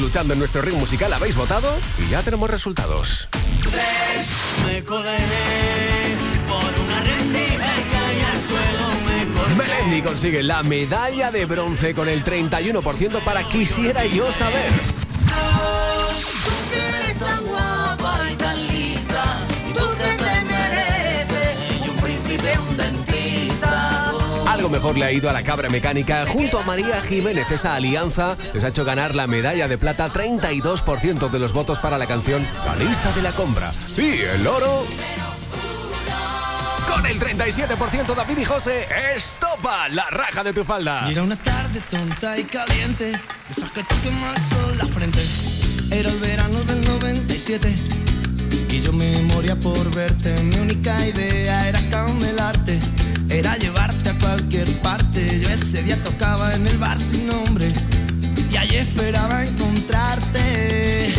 luchando en nuestro ring musical, habéis votado y ya tenemos resultados. Me colé por una rendija y caí al suelo, me colé. Melendi consigue la medalla de bronce con el 31% para Quisiera yo saber. Mejor le ha ido a la cabra mecánica. Junto a María Jiménez, esa alianza les ha hecho ganar la medalla de plata 32% de los votos para la canción La lista de la compra. Y el oro. Con el 37% David y José, estopa la raja de tu falda. Era una tarde tonta y caliente, de esas que te quema el sol la frente. Era el verano del 97 y yo me moría por verte. Mi única idea era camelarte, era llevarte a cualquier parte. Yo ese día tocaba en el bar sin nombre y allí esperaba encontrarte.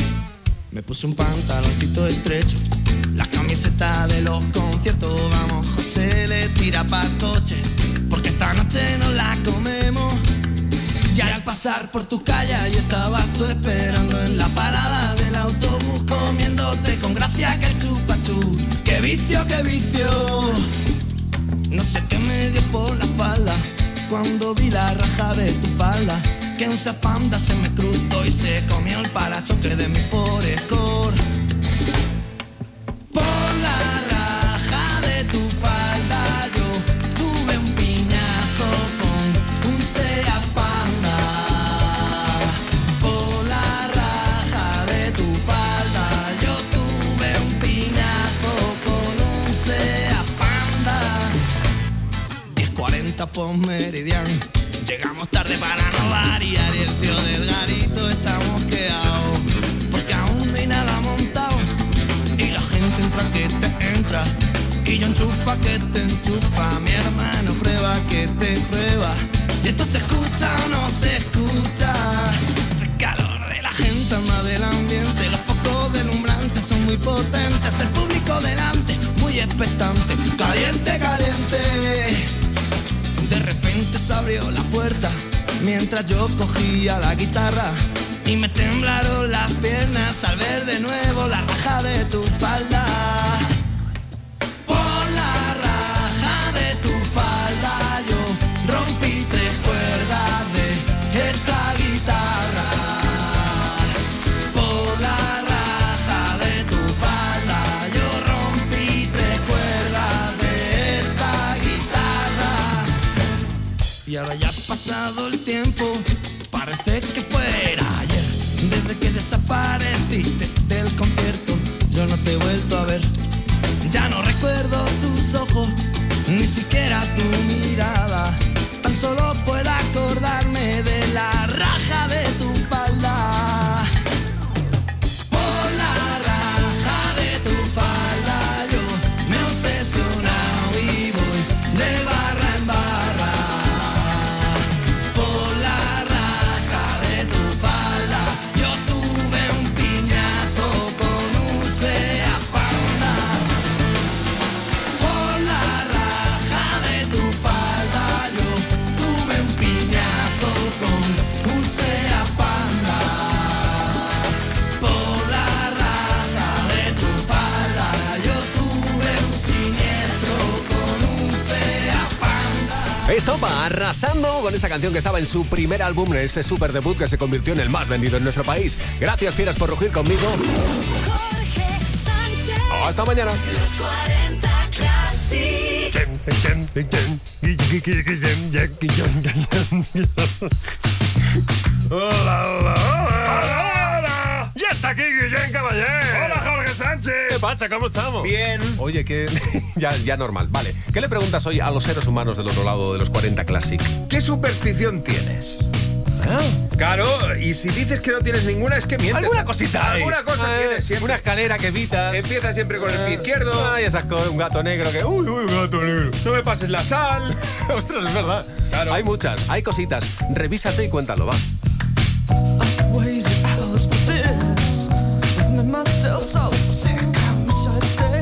Me puse un pantaloncito estrecho, la camiseta de los conciertos. Vamos, José le tira pa' coche, porque esta noche nos la comemos. Ya al pasar por tu calle y estabas tú esperando en la parada del autobús comiéndote con gracia que el chupachú. ¡Qué vicio, qué vicio! No sé qué me dio por la espalda cuando vi la raja de tu falda. Que un zapanda se me cruzó y se comió el parachoque de mi Forescore. 10.40 por meridiano. Llegamos tarde para no variar y el tío del garito está mosqueado. Porque aún no hay nada montado. Y la gente entra que te entra. Y yo enchufa que te enchufa. Mi hermano prueba que te prueba. Y esto se escucha o no se escucha. El calor de la gente anda del ambiente. Los focos delumbrantes son muy potentes. El público delante, muy expectante. Caliente, caliente. Abrió la puerta mientras yo cogía la guitarra y me temblaron las piernas al ver de nuevo la raja de tu falda. Y ahora ya ha pasado el tiempo, parece que fuera ayer. Desde que desapareciste del concierto, yo no te he vuelto a ver. Ya no recuerdo tus ojos, ni siquiera tu mirada. Tan solo puedo acordarme de la raja de Estopa arrasando con esta canción que estaba en su primer álbum, en este super debut que se convirtió en el más vendido en nuestro país. Gracias, fieras, por rugir conmigo. Jorge Sánchez. Hasta mañana. Los 40 Ya está aquí Guillén Caballé. Hola, Jorge Sánchez. ¿Qué pasa? ¿Cómo estamos? Bien. Oye, que ya, ya normal. Vale. ¿Qué le preguntas hoy a los seres humanos del otro lado de los 40 Classic? ¿Qué superstición tienes? ¿Ah? Claro, y si dices que no tienes ninguna, es que mientes. ¿Alguna cosita? hay? Alguna cosa Eh, tienes siempre. Una escalera que evitas. Empieza siempre con el pie izquierdo. Ay, esas cosas. Un gato negro que. Uy, uy, un gato negro. No me pases la sal. Ostras, es verdad. Claro. Hay muchas, hay cositas. Revísate y cuéntalo, va. Myself so sick. I wish I'd stayed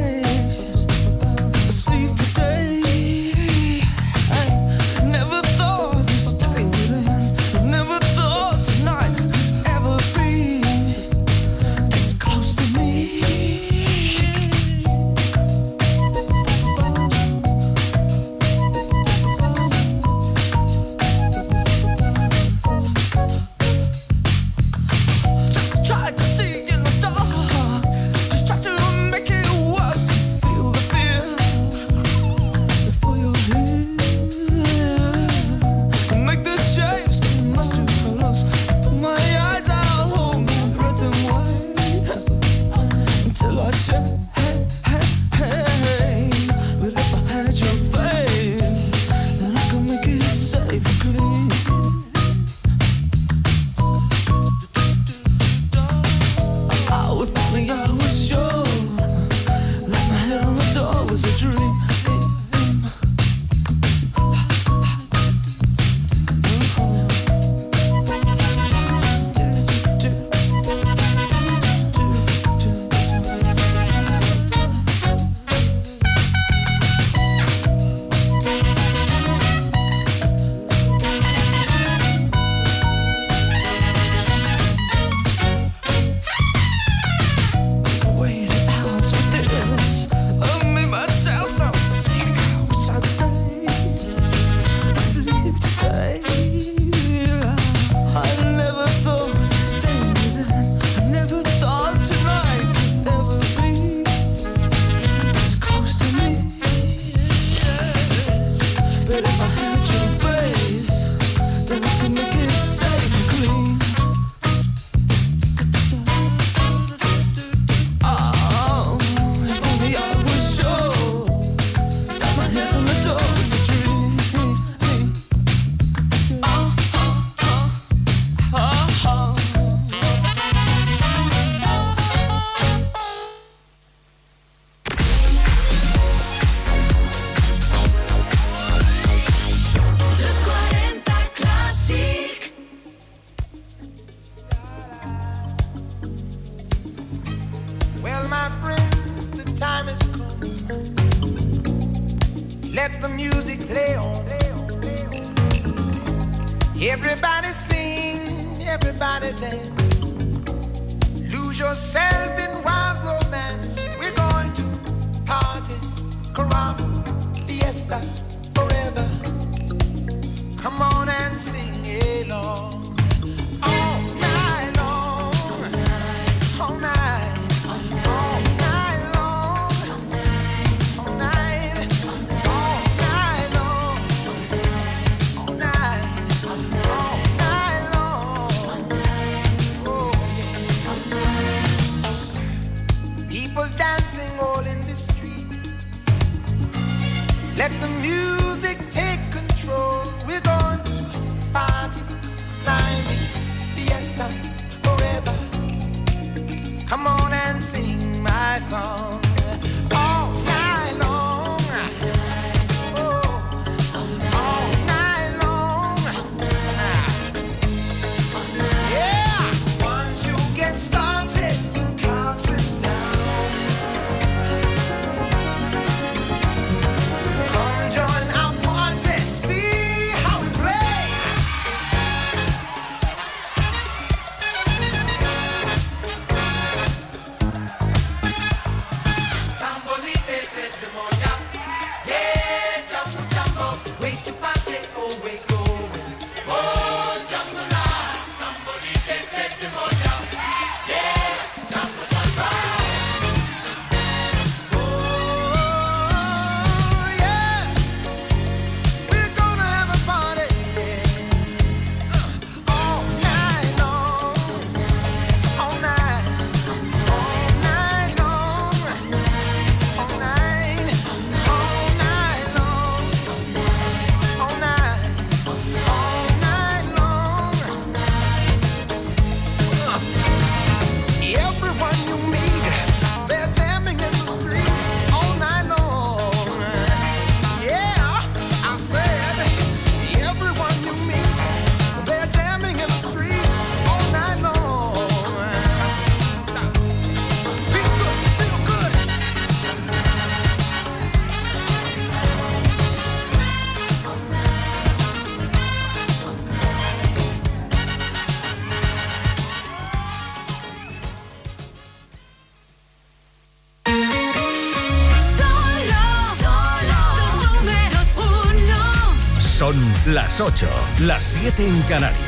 8, las 7 en Canarias.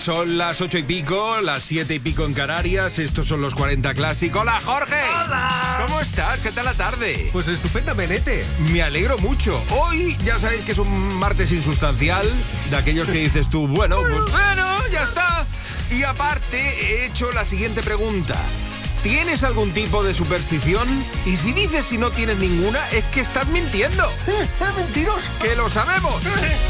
Son las ocho y pico, las siete y pico en Canarias. Estos son los 40 clásicos. ¡Hola, Jorge! ¡Hola! ¿Cómo estás? ¿Qué tal la tarde? Pues estupendamente. Me alegro mucho. Hoy ya sabéis que es un martes insustancial, de aquellos que dices tú, bueno, pues bueno, ya está. Y aparte, he hecho la siguiente pregunta. ¿Tienes algún tipo de superstición? Y si dices si no tienes ninguna, es que estás mintiendo. ¡Mentiros! ¡Que lo sabemos!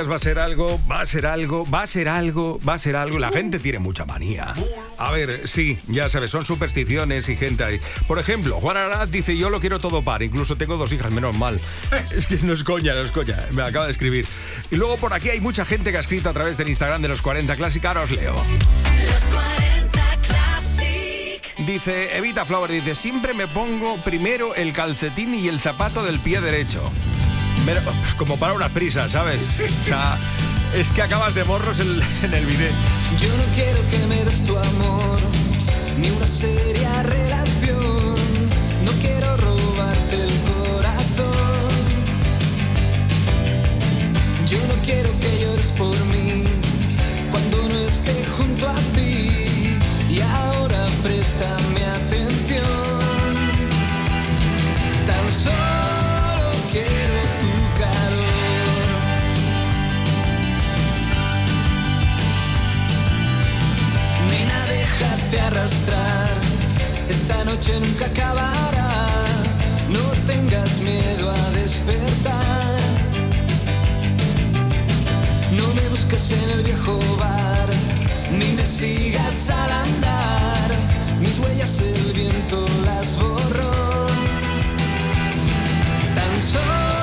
Va a ser algo, va a ser algo, va a ser algo, va a ser algo. La gente tiene mucha manía. A ver, sí, ya sabes, son supersticiones y gente ahí. Por ejemplo, Juan Arad dice, yo lo quiero todo par, incluso tengo dos hijas, menos mal. Es que no es coña, no es coña, me acaba de escribir. Y luego por aquí hay mucha gente que ha escrito a través del Instagram de los 40 Classic, ahora os leo. Los 40 Classic. Dice, Evita Flower, dice, siempre me pongo primero el calcetín y el zapato del pie derecho. Pero, pues, como para una prisa, ¿sabes? O sea, es que acabas de morros en, en el video. Yo no quiero que me des tu amor, ni una seria relación. No quiero robarte el corazón. Yo no quiero que llores por mí cuando no esté junto a ti. Y ahora préstame atención. Tan solo arrastrar. Esta noche nunca acabará. No tengas miedo a despertar. No me busques en el viejo bar, ni me sigas al andar. Mis huellas el viento las borró. Tan solo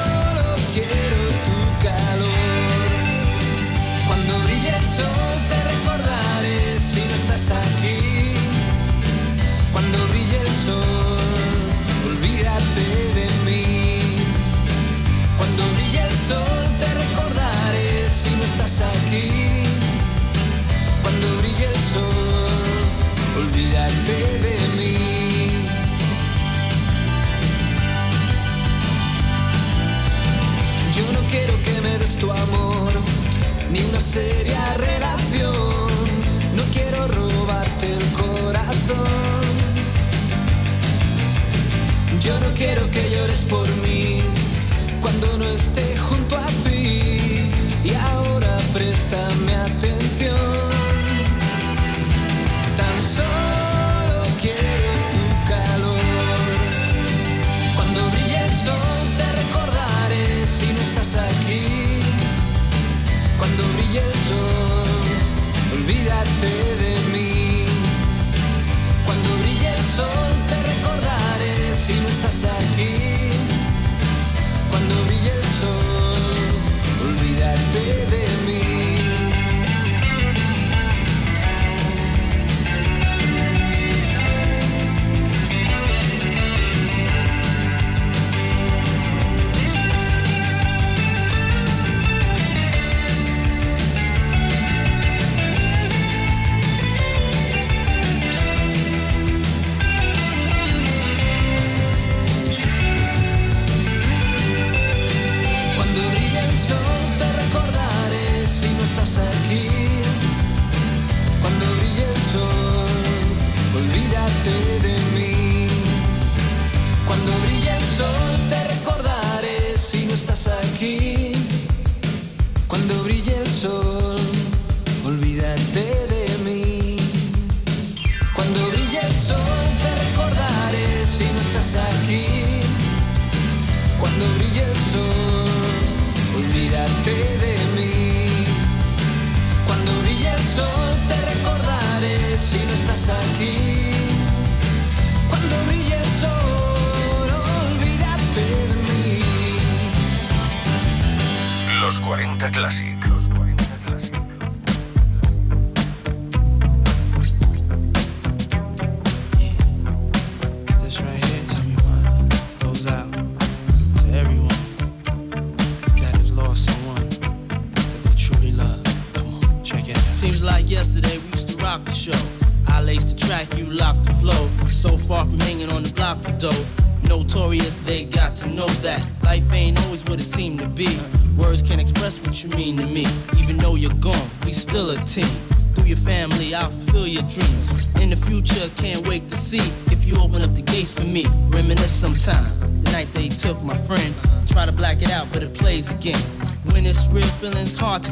tu amor, ni una seria relación. No quiero robarte el corazón. Yo no quiero que llores por mí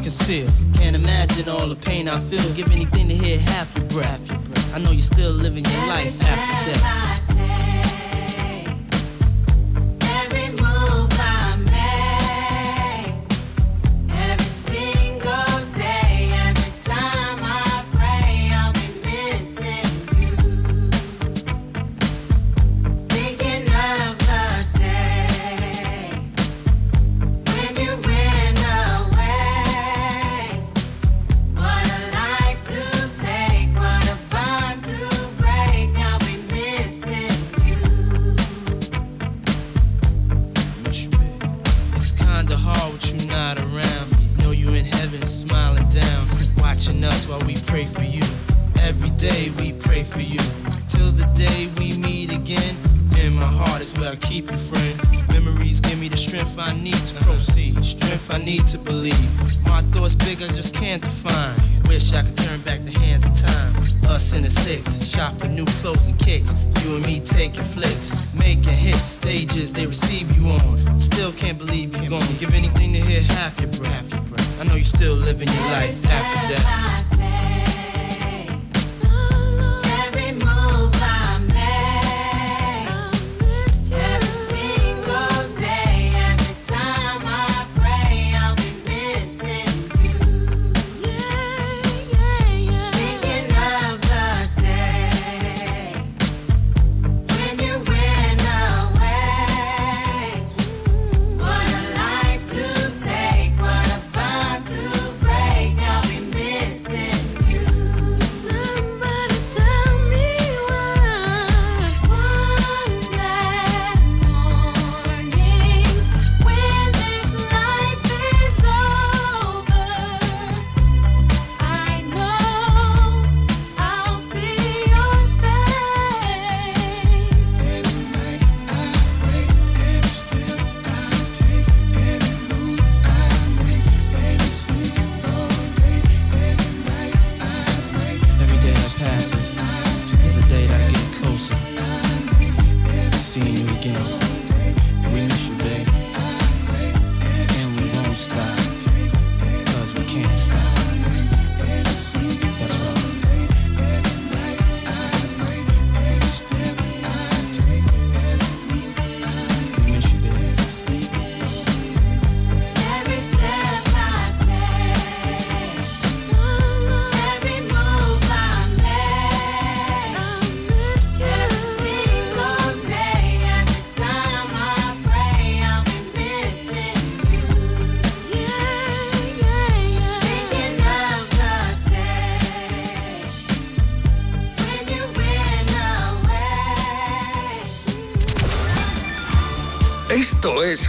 conceal. Can't imagine all the pain I feel. Give anything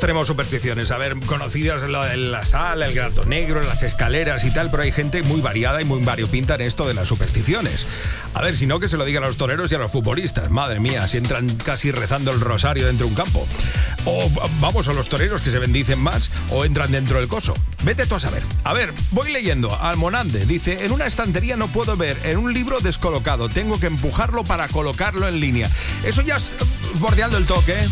tenemos supersticiones, a ver, conocidas en la, sala, el gato negro, las escaleras y tal, pero hay gente muy variada y muy variopinta en esto de las supersticiones. A ver, si no, que se lo digan a los toreros y a los futbolistas. Madre mía, si entran casi rezando el rosario dentro de un campo. O vamos a los toreros que se bendicen más o entran dentro del coso. Vete tú a saber. A ver, voy leyendo. Almonande dice, en una estantería no puedo ver, en un libro descolocado, tengo que empujarlo para colocarlo en línea. Eso ya es bordeando el toque. ¿eh?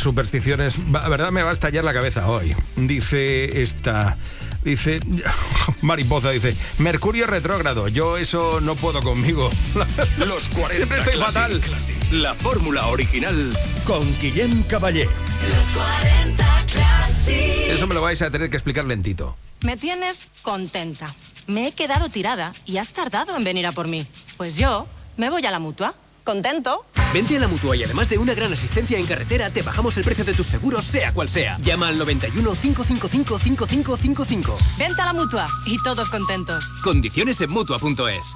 Las supersticiones, la verdad me va a estallar la cabeza hoy. Dice esta. Dice. Mariposa dice. Mercurio retrógrado. Yo eso no puedo conmigo. Los 40 Siempre estoy Classic. fatal. La fórmula original con Guillem Caballé. Los 40 Classic. Eso me lo vais a tener que explicar lentito. Me tienes contenta. Me he quedado tirada y has tardado en venir a por mí. Pues yo me voy a la mutua. ¿Contento? Vente a la mutua y además de una gran asistencia en carretera, te bajamos el precio de tus seguros, sea cual sea. Llama al 91 555 5555. Vente a la mutua y todos contentos. Condiciones en mutua.es.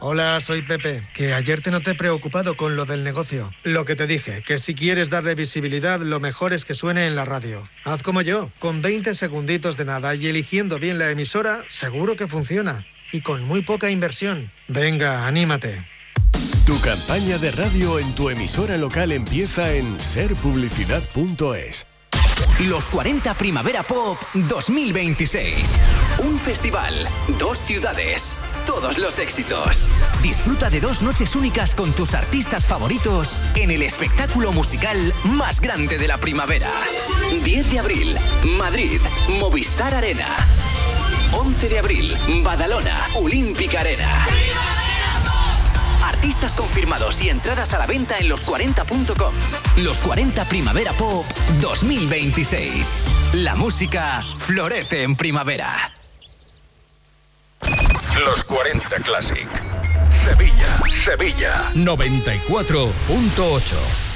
Hola, soy Pepe, que ayer te noté preocupado con lo del negocio. Lo que te dije, que si quieres darle visibilidad, lo mejor es que suene en la radio. Haz como yo, con 20 segunditos de nada y eligiendo bien la emisora, seguro que funciona. Y con muy poca inversión. Venga, anímate. Tu campaña de radio en tu emisora local empieza en serpublicidad.es. Los 40 Primavera Pop 2026. Un festival, dos ciudades, todos los éxitos. Disfruta de dos noches únicas con tus artistas favoritos en el espectáculo musical más grande de la primavera. 10 de abril, Madrid, Movistar Arena. 11 de abril, Badalona, Olímpica Arena. Artistas confirmados y entradas a la venta en los40.com. Los 40 Primavera Pop 2026. La música florece en primavera. Los 40 Classic. Sevilla, Sevilla. 94.8.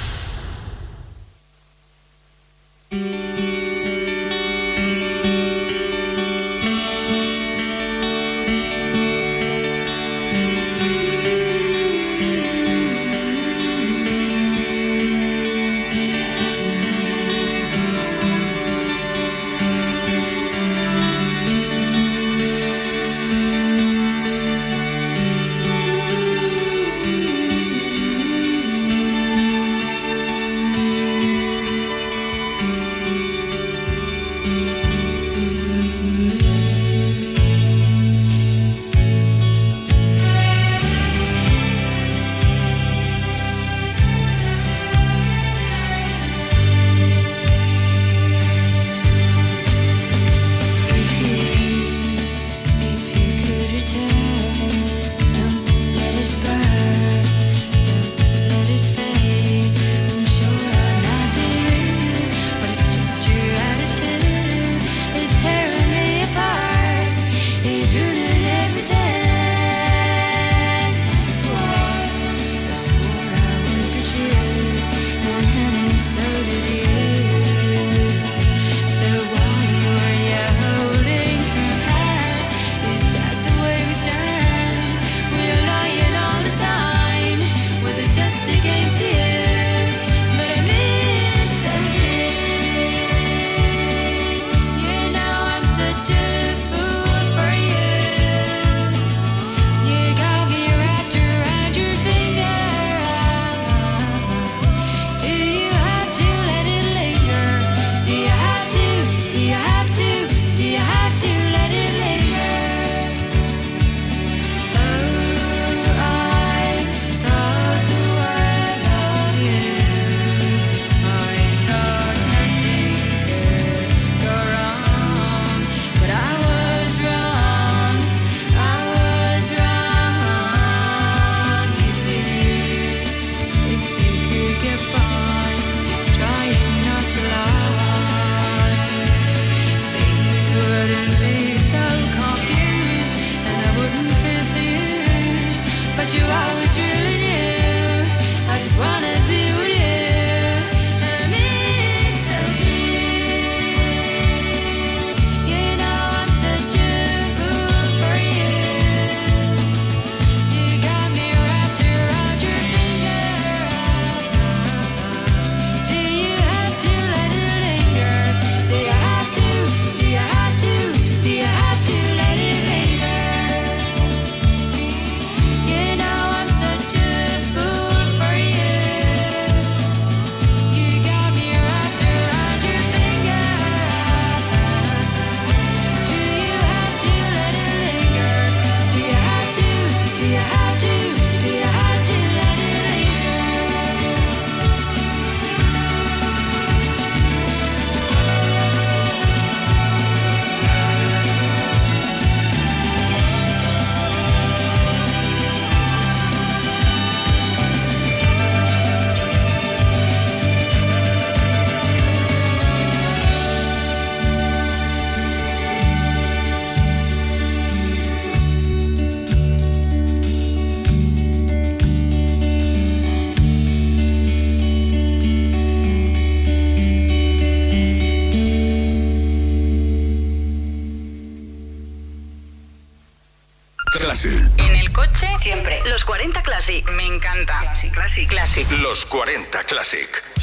Los 40 Classic.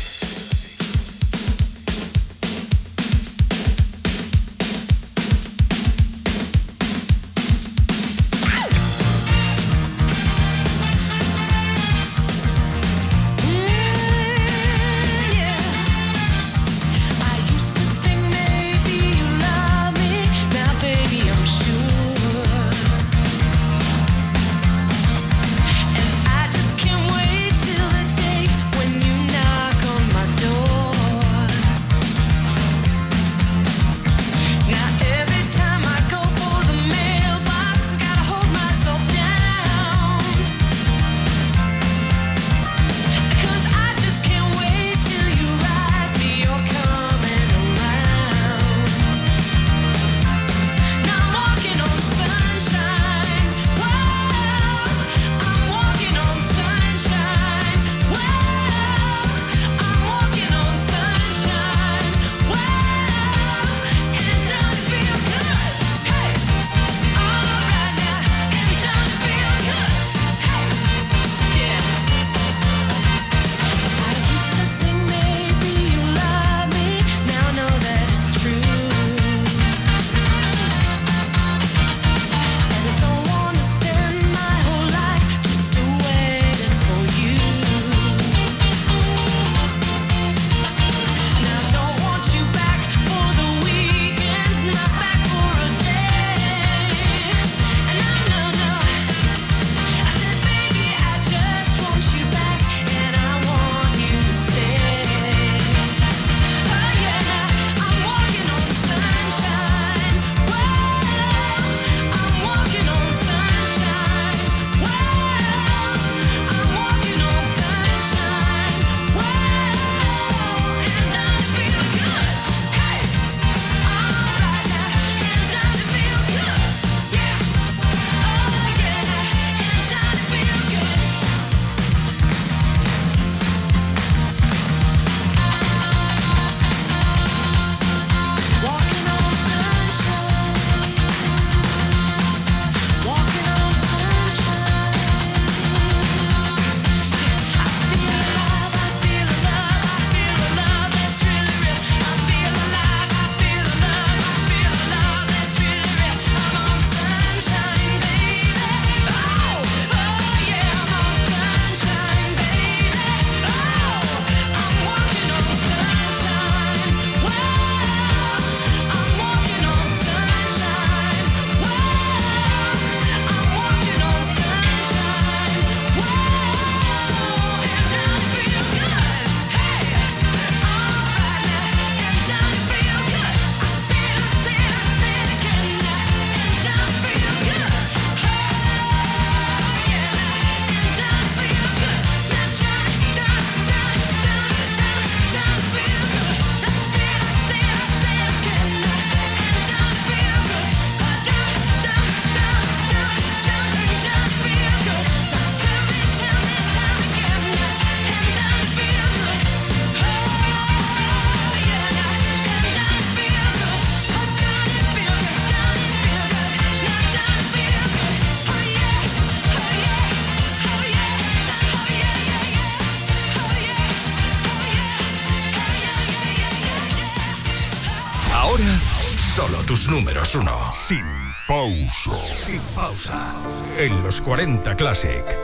1. Sin pausa. Sin pausa. En los 40 Classic.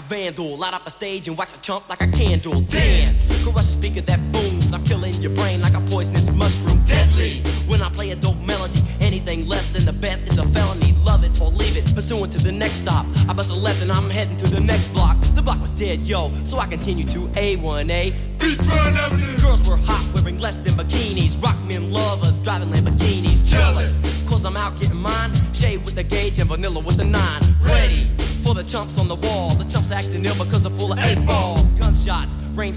A vandal. Light up a stage and wax a chump like a candle. Dance! Crush a speaker that booms. I'm killing your brain like a poisonous mushroom. Deadly! When I play a dope melody, anything less than the best is a felony. Love it or leave it. Pursuing to the next stop. I bust a left and I'm heading to the next block. The block was dead, yo. So I continue to A1A. Beachfront Avenue.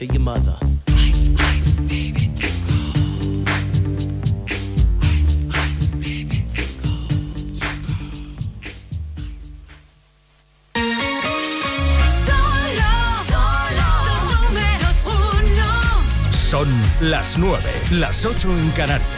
To your mother. Ice, ice, baby, Ice, ice, baby, Solo, solo, los números uno. Son las 9, las 8 en Canarias.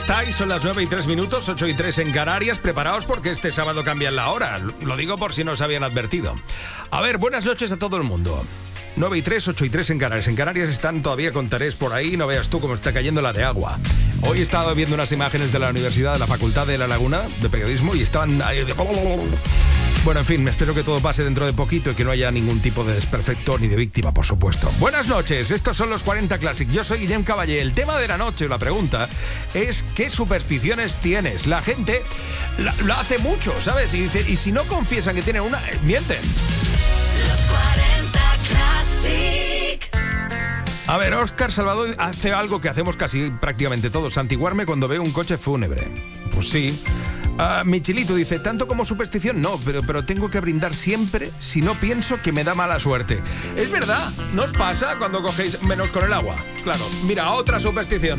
Estáis? Son las 9 y 3 minutos, 8 y 3 en Canarias. Preparaos porque este sábado cambian la hora. Lo digo por si no os habían advertido. A ver, buenas noches a todo el mundo. 9 y 3, 8 y 3 en Canarias. En Canarias están todavía con tareas por ahí, no veas tú cómo está cayendo la de agua. Hoy he estado viendo unas imágenes de la Universidad de la Facultad de La Laguna de Periodismo y estaban... ahí Bueno, en fin, espero que todo pase dentro de poquito y que no haya ningún tipo de desperfecto ni de víctima, por supuesto. Buenas noches, estos son los 40 Classic. Yo soy Guillem Caballé. El tema de la noche, o la pregunta, es ¿qué supersticiones tienes? La gente lo hace mucho, ¿sabes? Y dice, y si no confiesan que tienen una, eh, mienten. Classic. A ver, Oscar Salvador hace algo que hacemos casi prácticamente todos, santiguarme cuando veo un coche fúnebre. Pues sí. Ah, Michilito dice, tanto como superstición, no, pero, pero tengo que brindar siempre si no pienso que me da mala suerte. Es verdad, ¿no os pasa cuando cogéis menos con el agua? Claro, mira, otra superstición.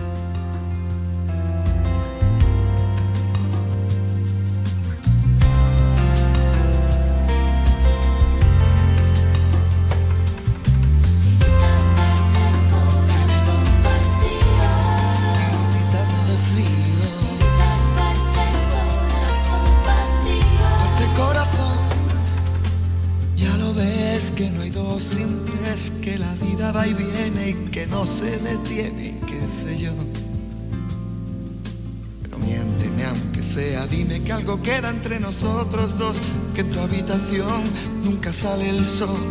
Sale el sol,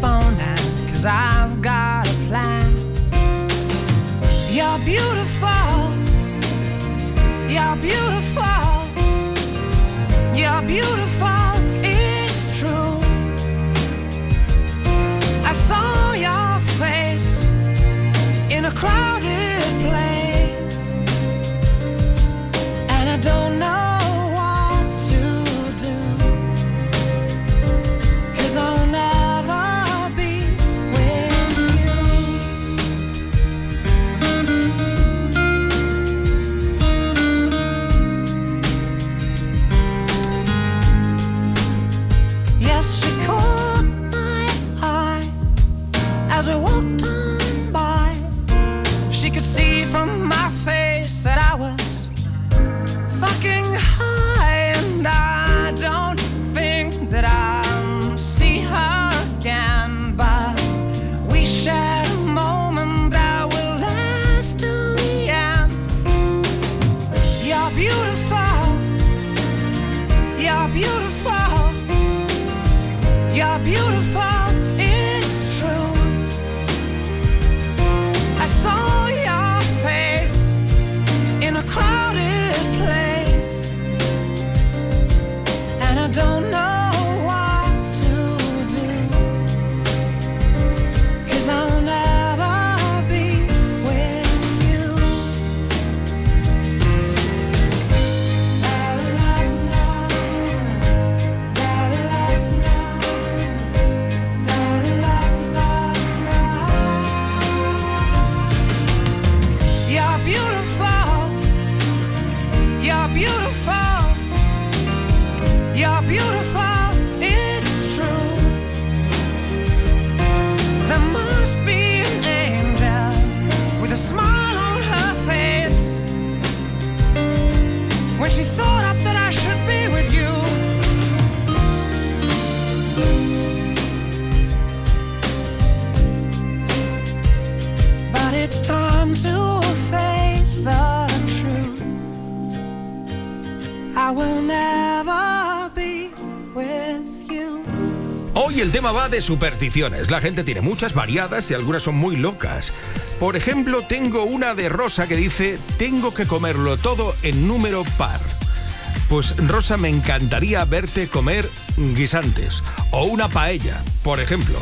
sleep on. Cause I've got a plan. You're beautiful. You're beautiful. You're beautiful. It's true. I saw your face in a crowded supersticiones. La gente tiene muchas variadas y algunas son muy locas. Por ejemplo, tengo una de Rosa que dice, tengo que comerlo todo en número par. Pues Rosa, me encantaría verte comer guisantes o una paella, por ejemplo.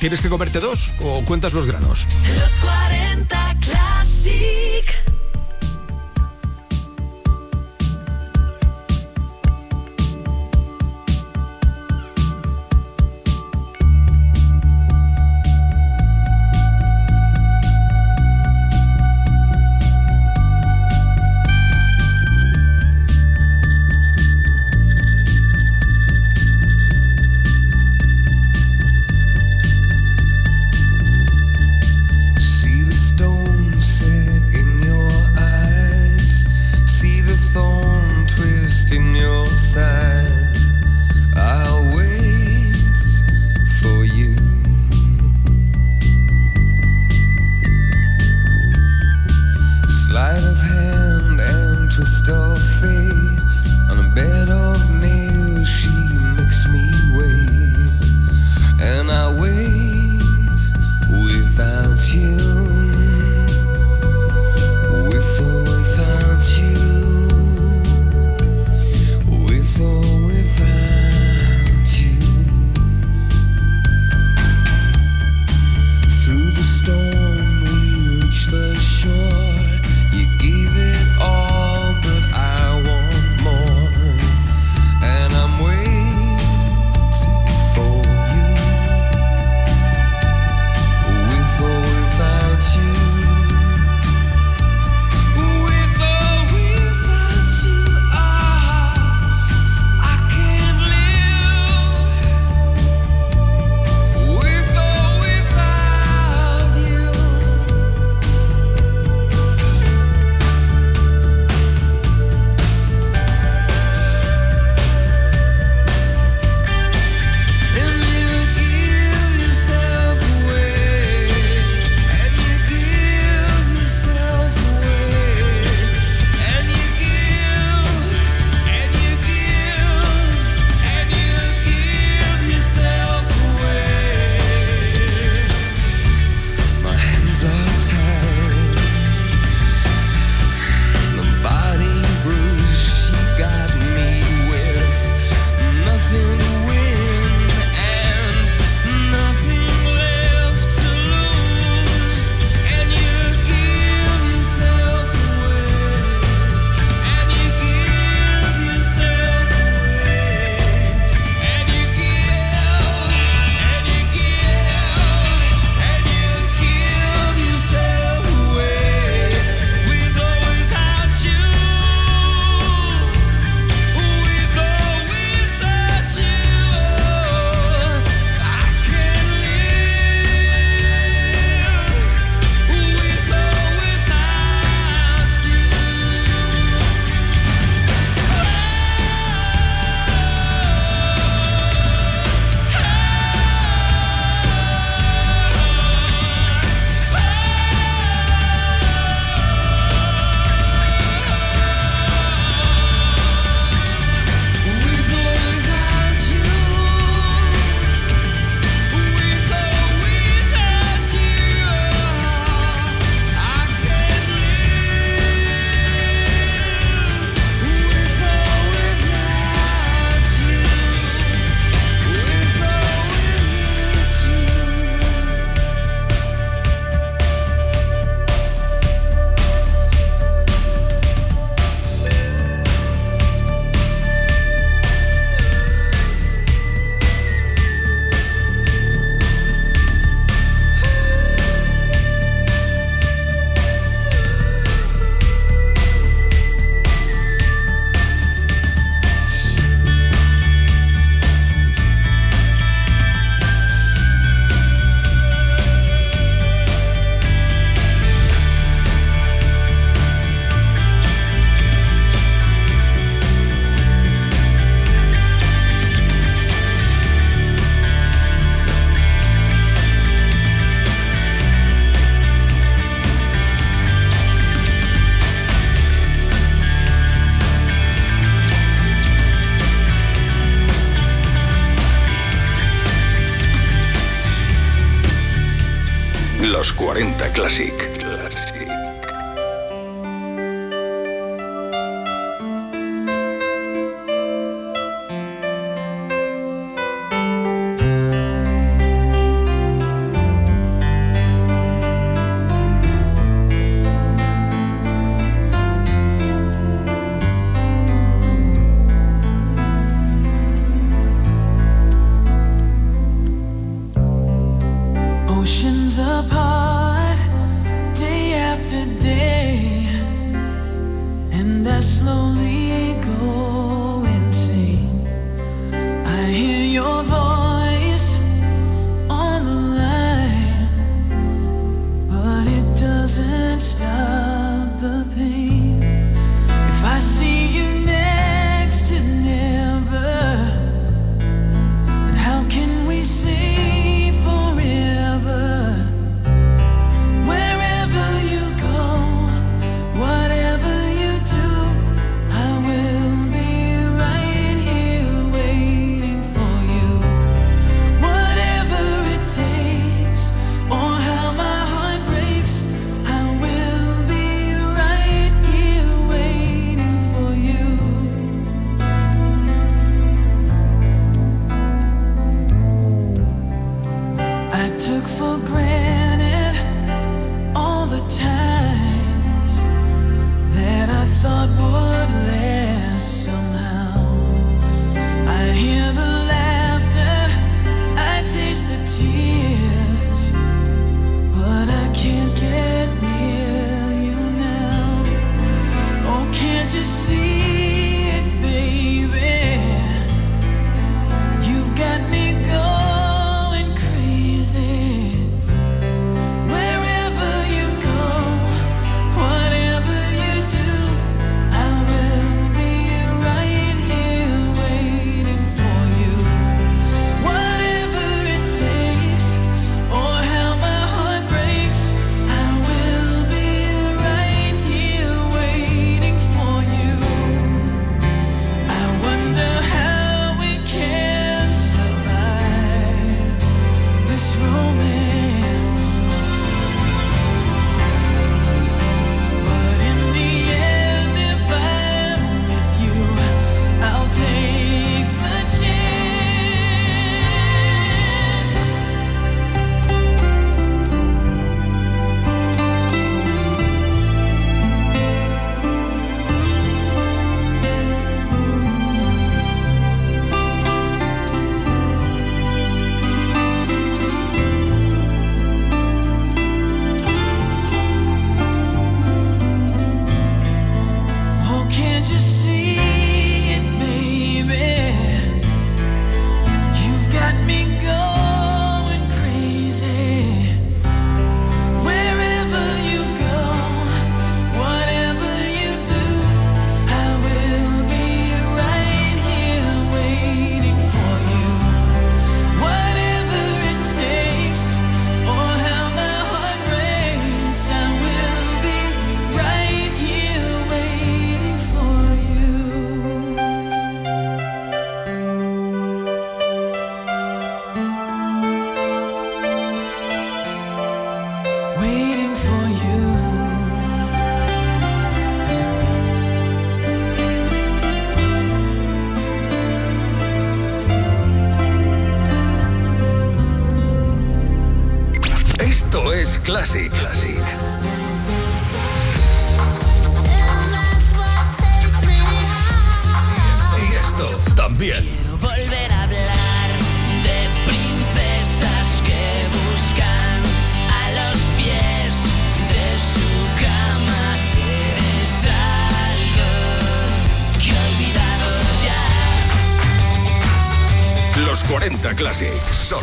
¿Tienes que comerte dos o cuentas los granos? Los 40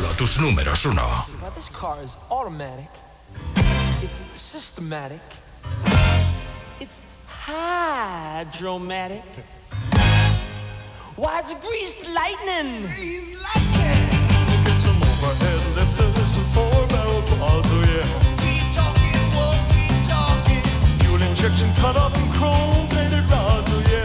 solo tus números uno. This car is automatic. It's systematic. It's hydromatic. Why it's greased lightning? Greased lightning. Look at some overhead lifters and four barrel quads, oh yeah. We talking, we talking? Fuel injection cut up and chrome plated rods, oh yeah.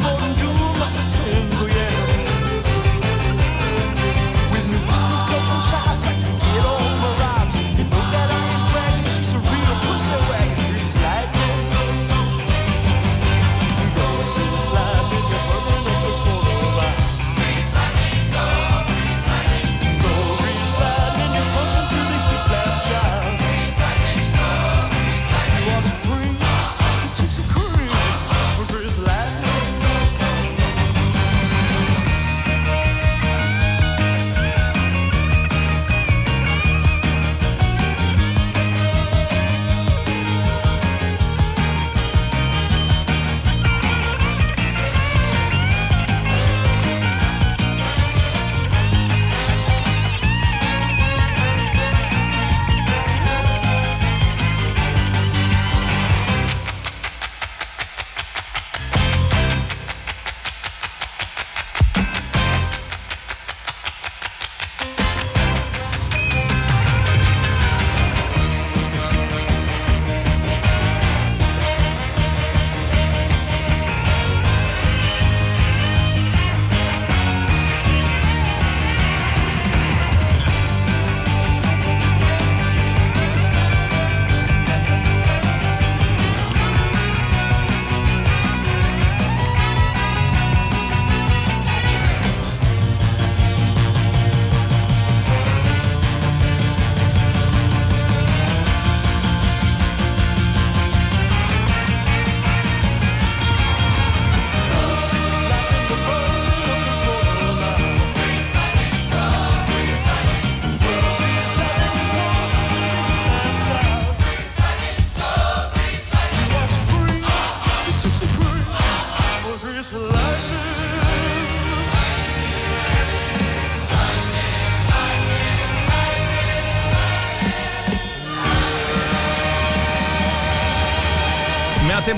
Oh.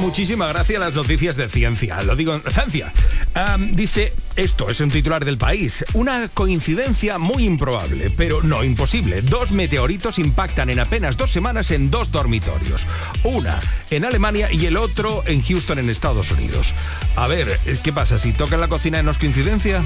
muchísima gracia las noticias de ciencia. Lo digo en ciencia. Dice, esto es un titular del país. Una coincidencia muy improbable, pero no imposible. Dos meteoritos impactan en apenas dos semanas en dos dormitorios. Una en Alemania y el otro en Houston, en Estados Unidos. A ver, ¿qué pasa? Si tocan la cocina, ¿no es coincidencia?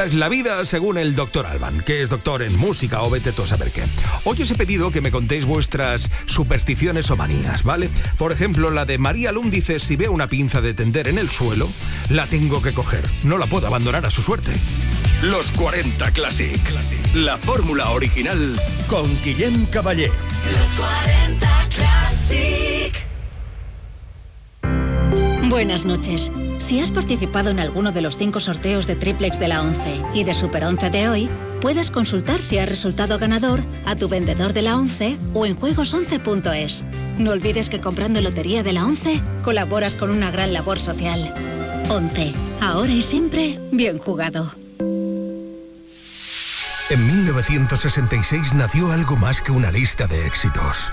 Esta es la vida según el doctor Alban, que es doctor en música o vete tú a saber qué. Hoy os he pedido que me contéis vuestras supersticiones o manías, ¿vale? Por ejemplo, la de María Lum dice, si veo una pinza de tender en el suelo, la tengo que coger. No la puedo abandonar a su suerte. Los 40 Classic. La fórmula original con Guillem Caballé. Los 40 Classic. Buenas noches. Si has participado en alguno de los cinco sorteos de triplex de la 11 y de Super 11 de hoy, puedes consultar si has resultado ganador a tu vendedor de la 11 o en juegos11.es. No olvides que comprando lotería de la 11 colaboras con una gran labor social. 11. Ahora y siempre, bien jugado. En 1966 nació algo más que una lista de éxitos.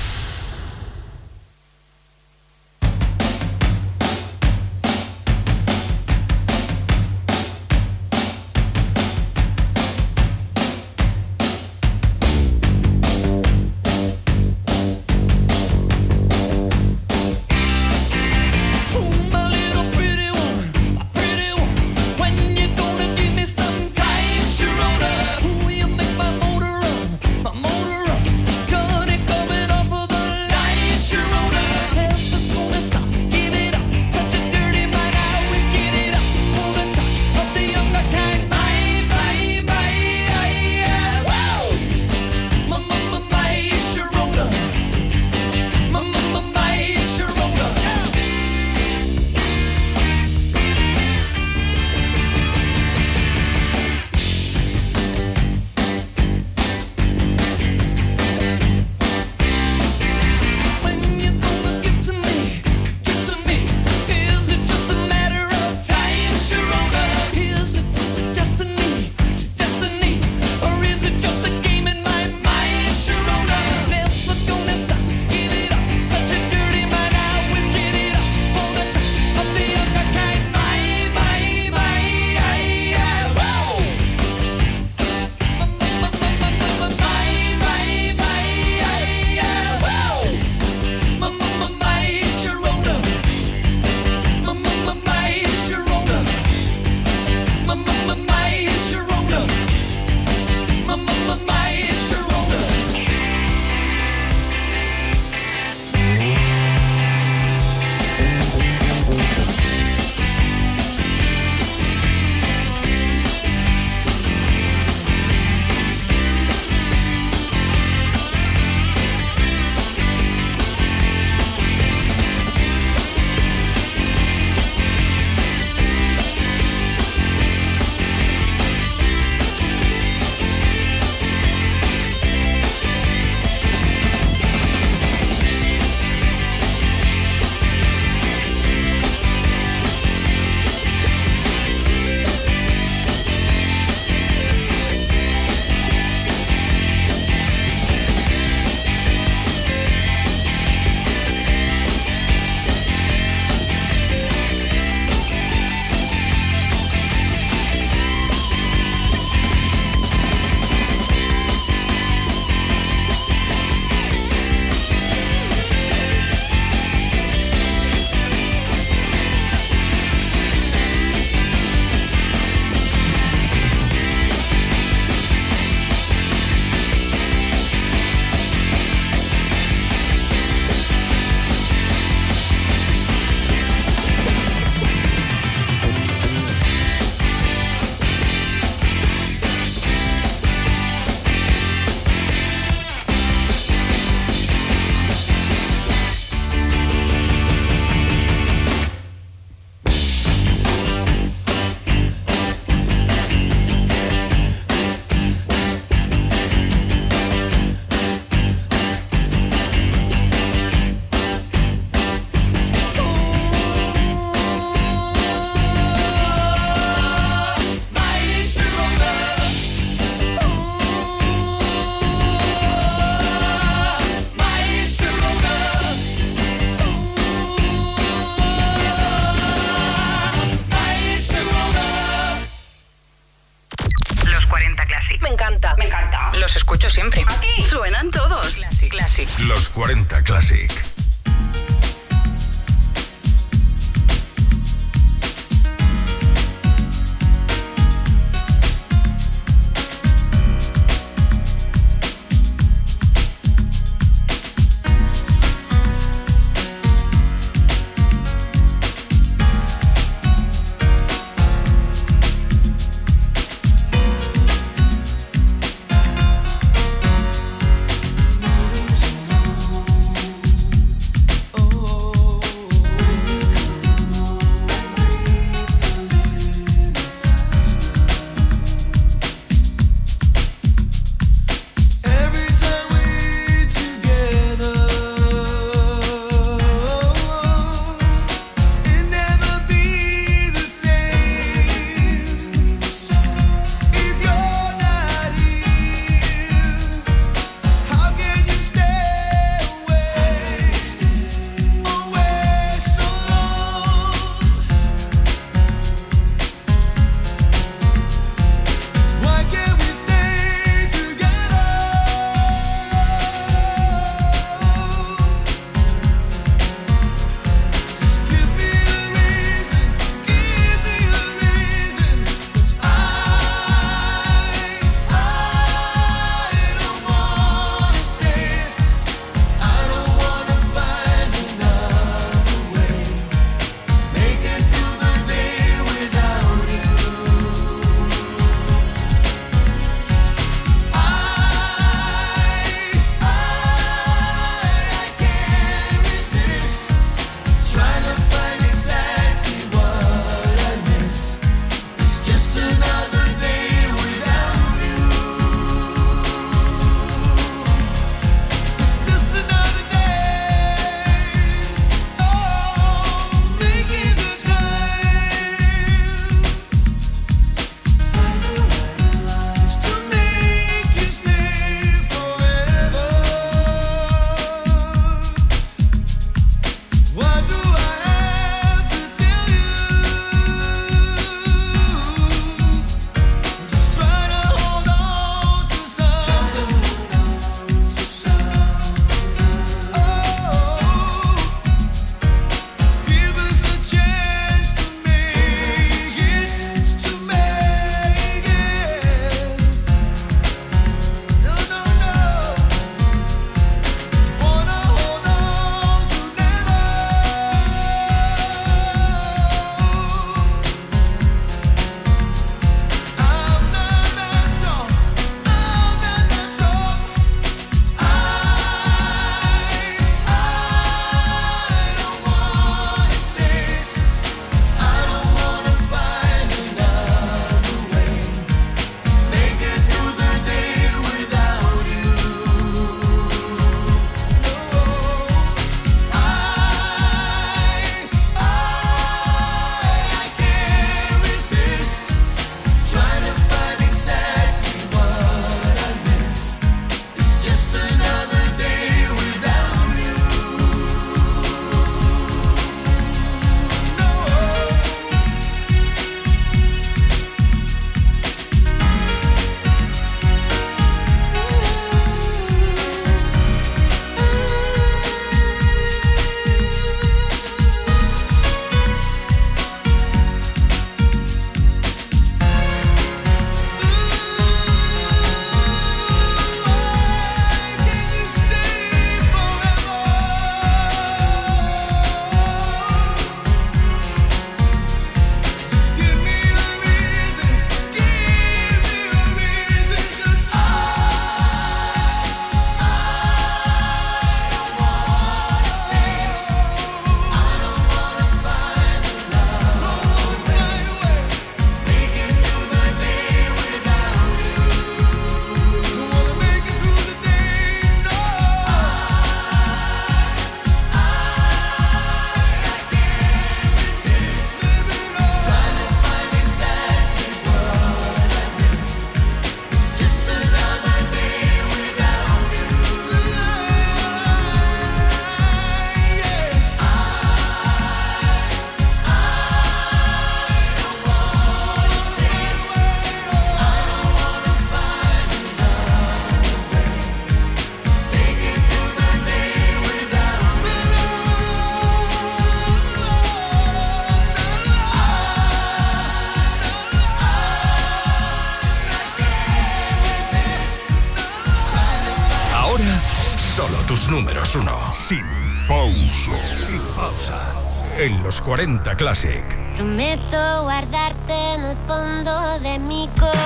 40 Classic. Prometo guardarte en el fondo de mi corazón.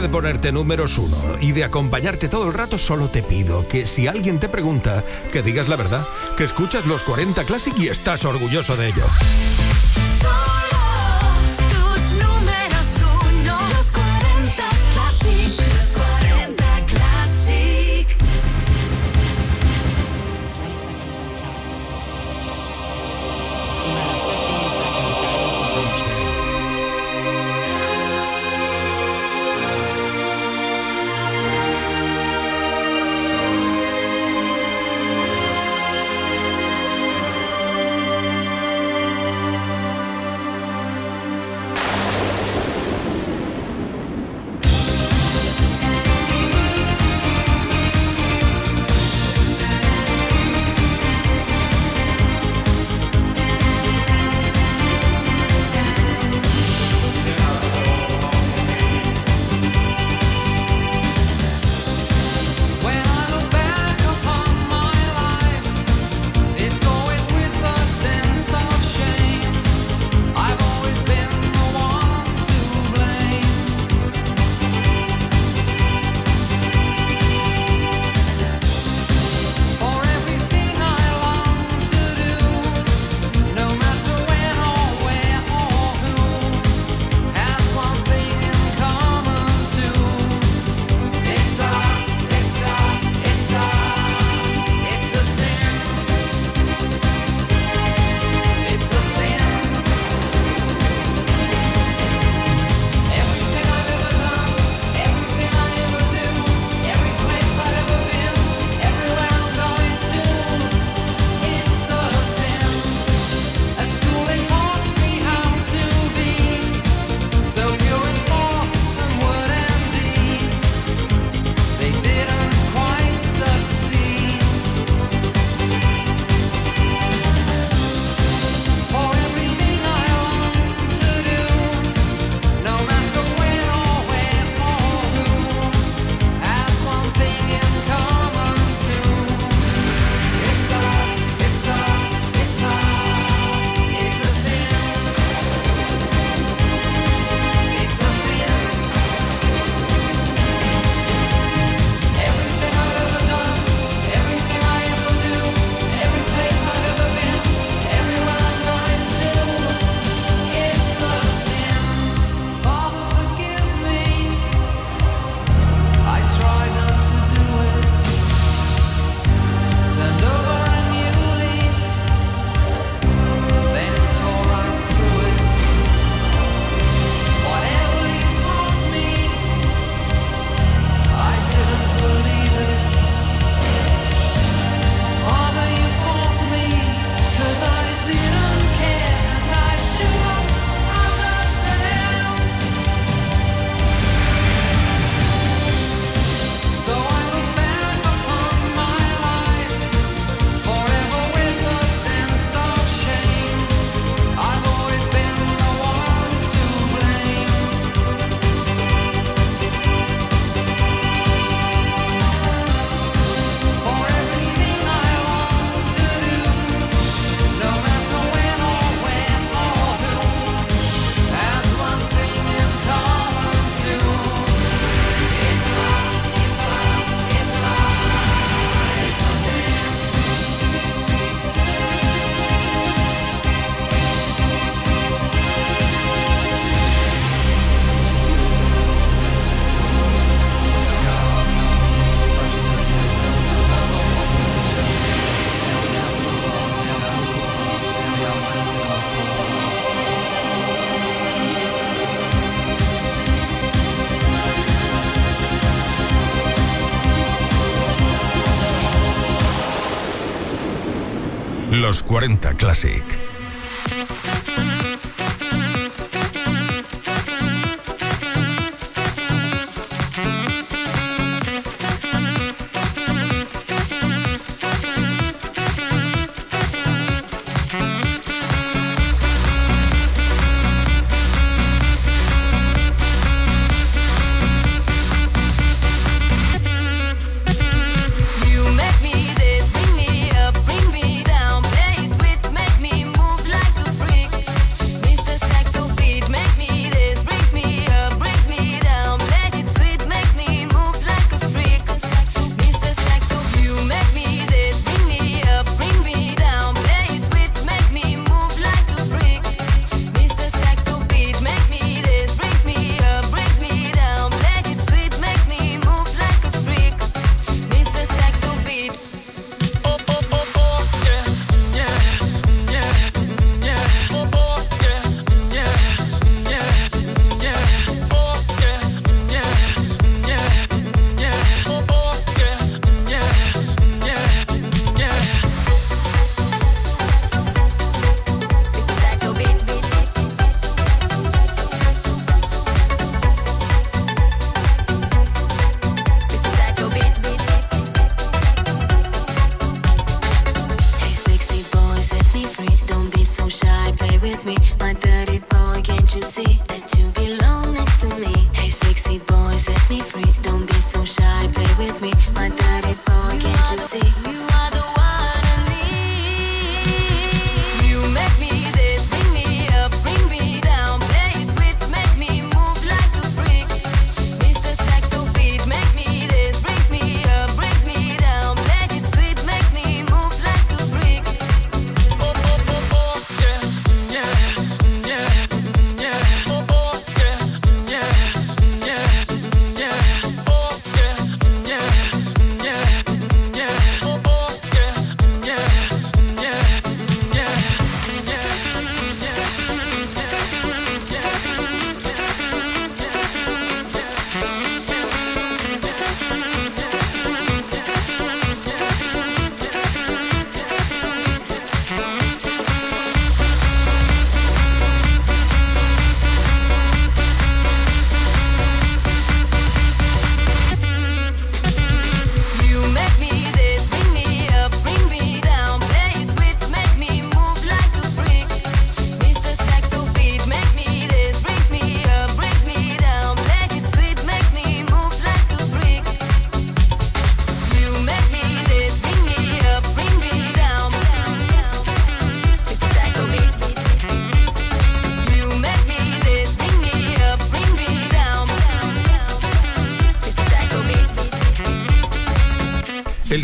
de ponerte números uno y de acompañarte todo el rato, solo te pido que si alguien te pregunta, que digas la verdad, que escuchas los 40 Classic y estás orgulloso de ello. los 40 Classic.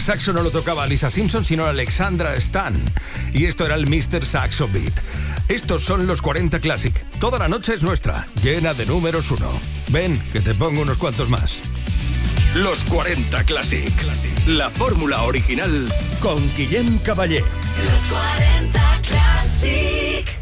saxo no lo tocaba Lisa Simpson, sino Alexandra Stan. Y esto era el Mr. Saxo Beat. Estos son los 40 Classic. Toda la noche es nuestra, llena de números uno. Ven, que te pongo unos cuantos más. Los 40 Classic. La fórmula original con Guillem Caballé. Los 40 Classic.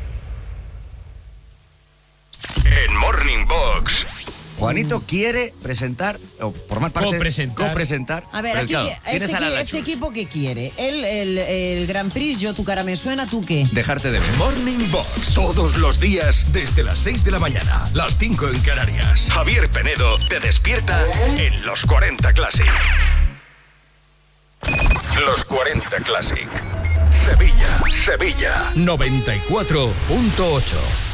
Juanito quiere presentar, o formar parte, co-presentar. Co-presentar. A ver, aquí, claro, este, este, equipo que quiere, el, el, el, Grand Prix, yo tu cara me suena, ¿tú qué? Dejarte de ver. Morning Box, todos los días, desde las 6 de la mañana, las 5 en Canarias. Javier Penedo te despierta en los 40 Classic. Los 40 Classic. Sevilla, Sevilla, 94.8.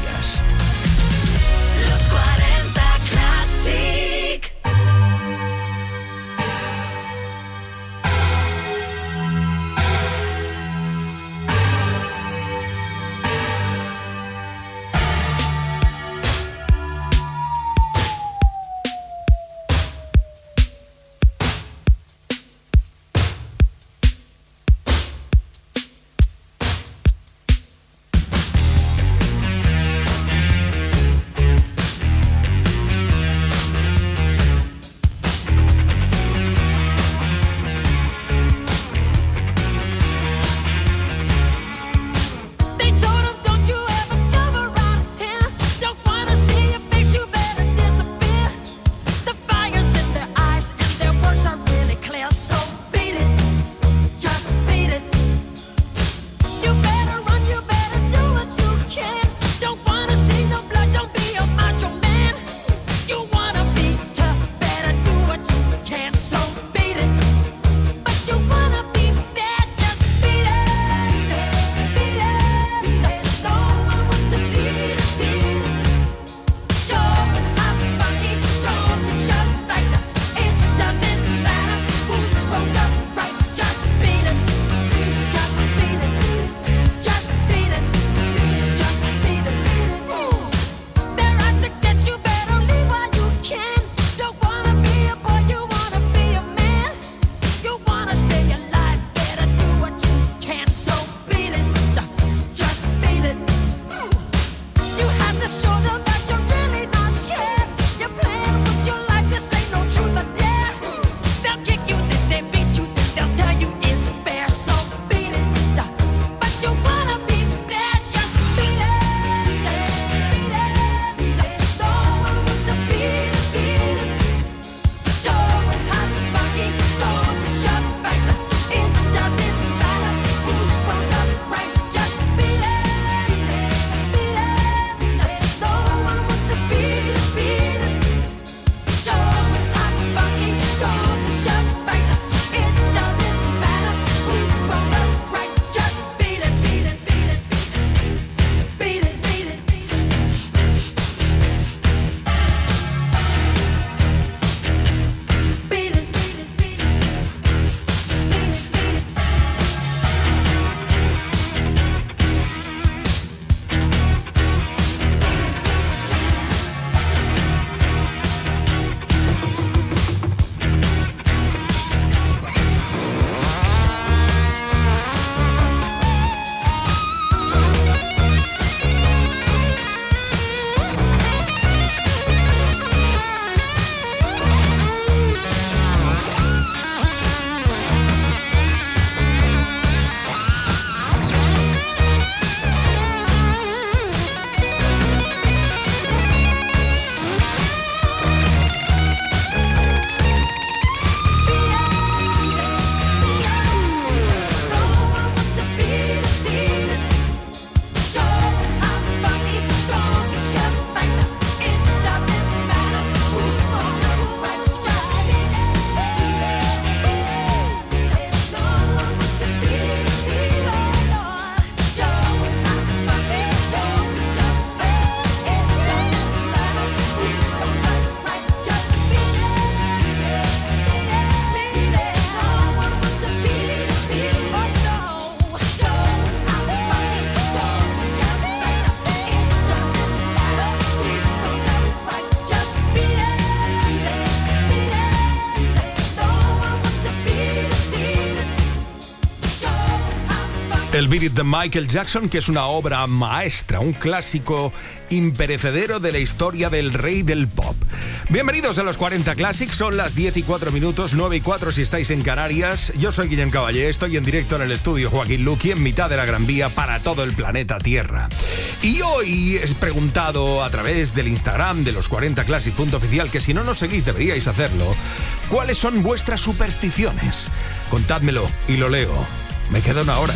del Beat It de Michael Jackson, que es una obra maestra, un clásico imperecedero de la historia del rey del pop. Bienvenidos a los 40 Classics, son las 10 y 4 minutos, 9 y 4 si estáis en Canarias. Yo soy Guillem Caballé, estoy en directo en el estudio Joaquín Luqui, en mitad de la Gran Vía para todo el planeta Tierra. Y hoy he preguntado a través del Instagram de los40classic.oficial que si no nos seguís deberíais hacerlo, ¿cuáles son vuestras supersticiones? Contádmelo y lo leo. Me queda una hora.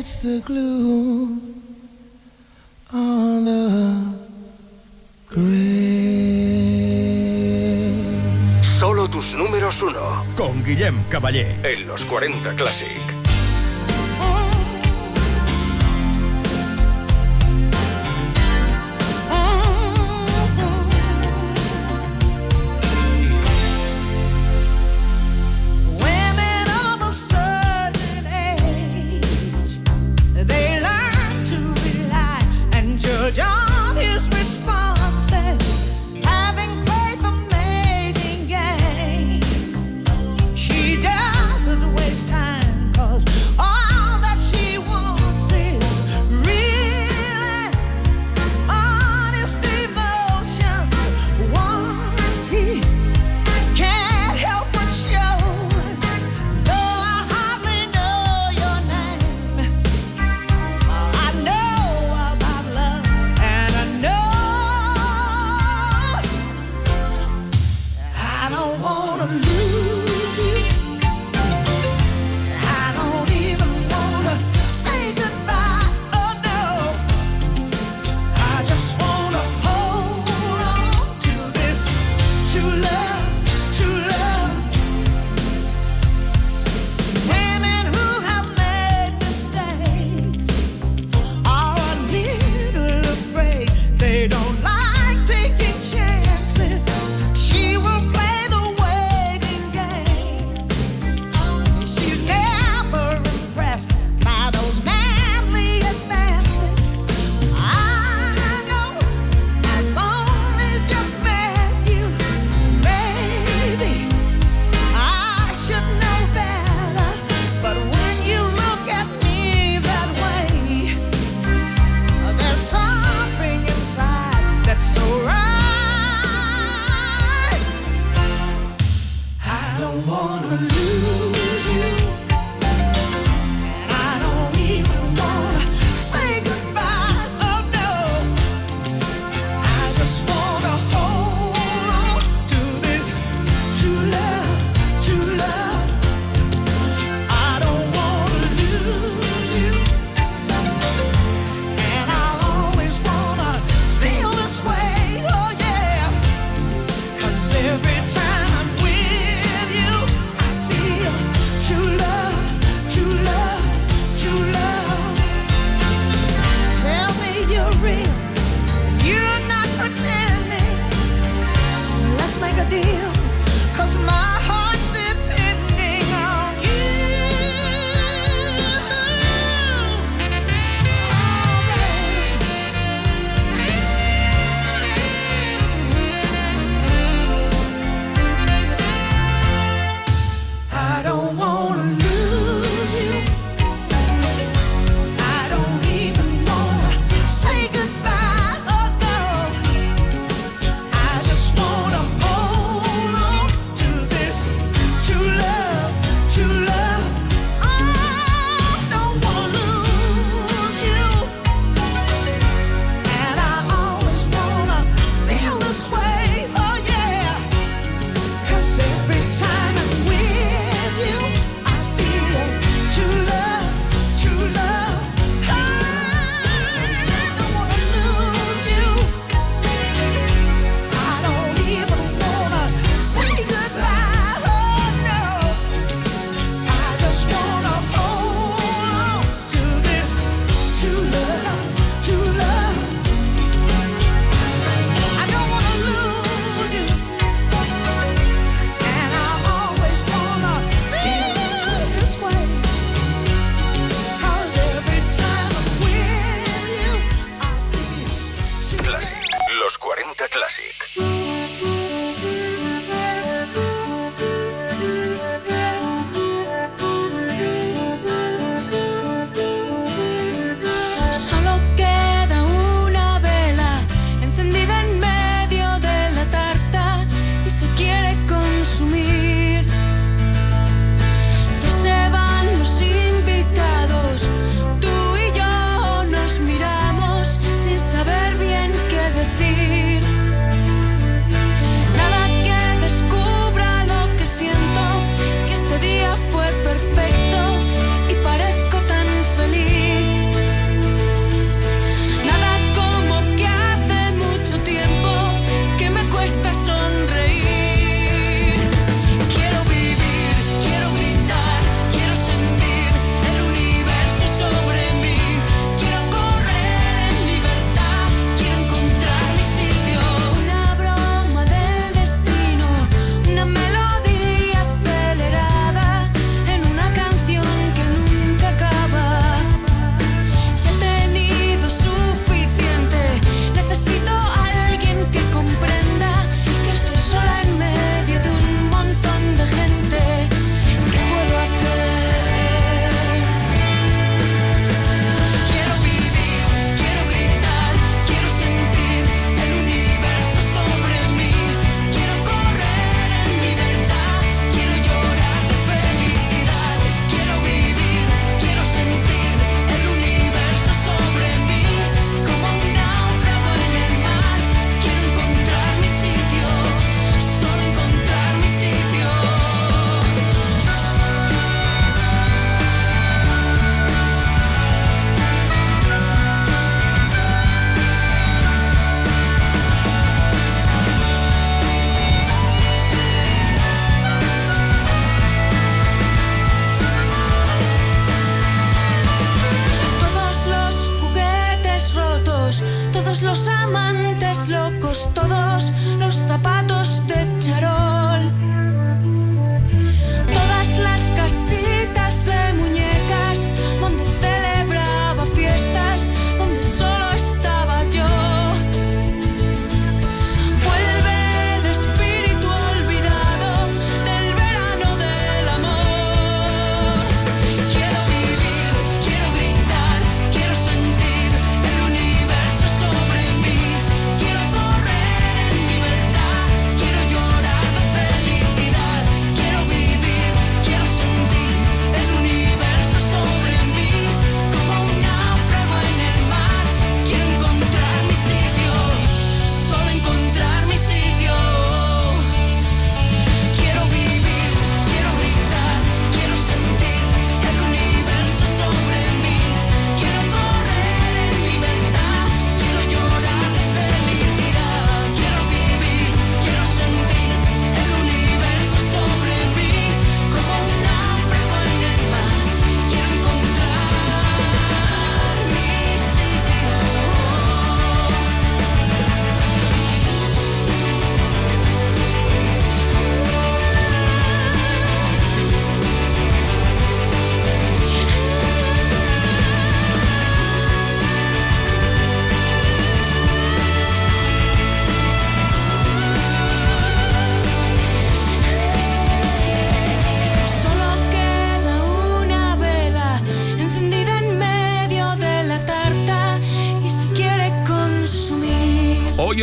it's the glue on the grave. Solo tus números uno. Con Guillem Caballé. En los 40 Classic.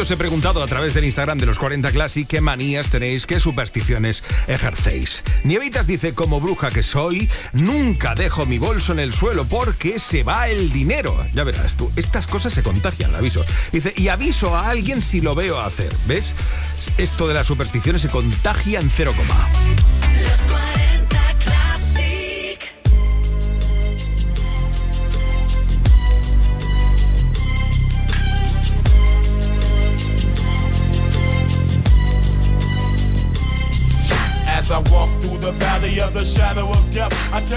Os he preguntado a través del Instagram de los 40 Classic qué manías tenéis, qué supersticiones ejercéis. Nievitas dice, como bruja que soy, nunca dejo mi bolso en el suelo porque se va el dinero. Ya verás tú, estas cosas se contagian, aviso. Dice, y aviso a alguien si lo veo hacer. ¿Ves? Esto de las supersticiones se contagia en cero coma.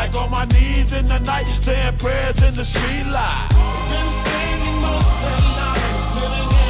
like on my knees in the night, saying prayers in the street light. Been spending most of the night,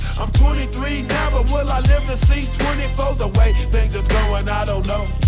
I'm 23 now, but will I live to see 24? The way things are going, I don't know.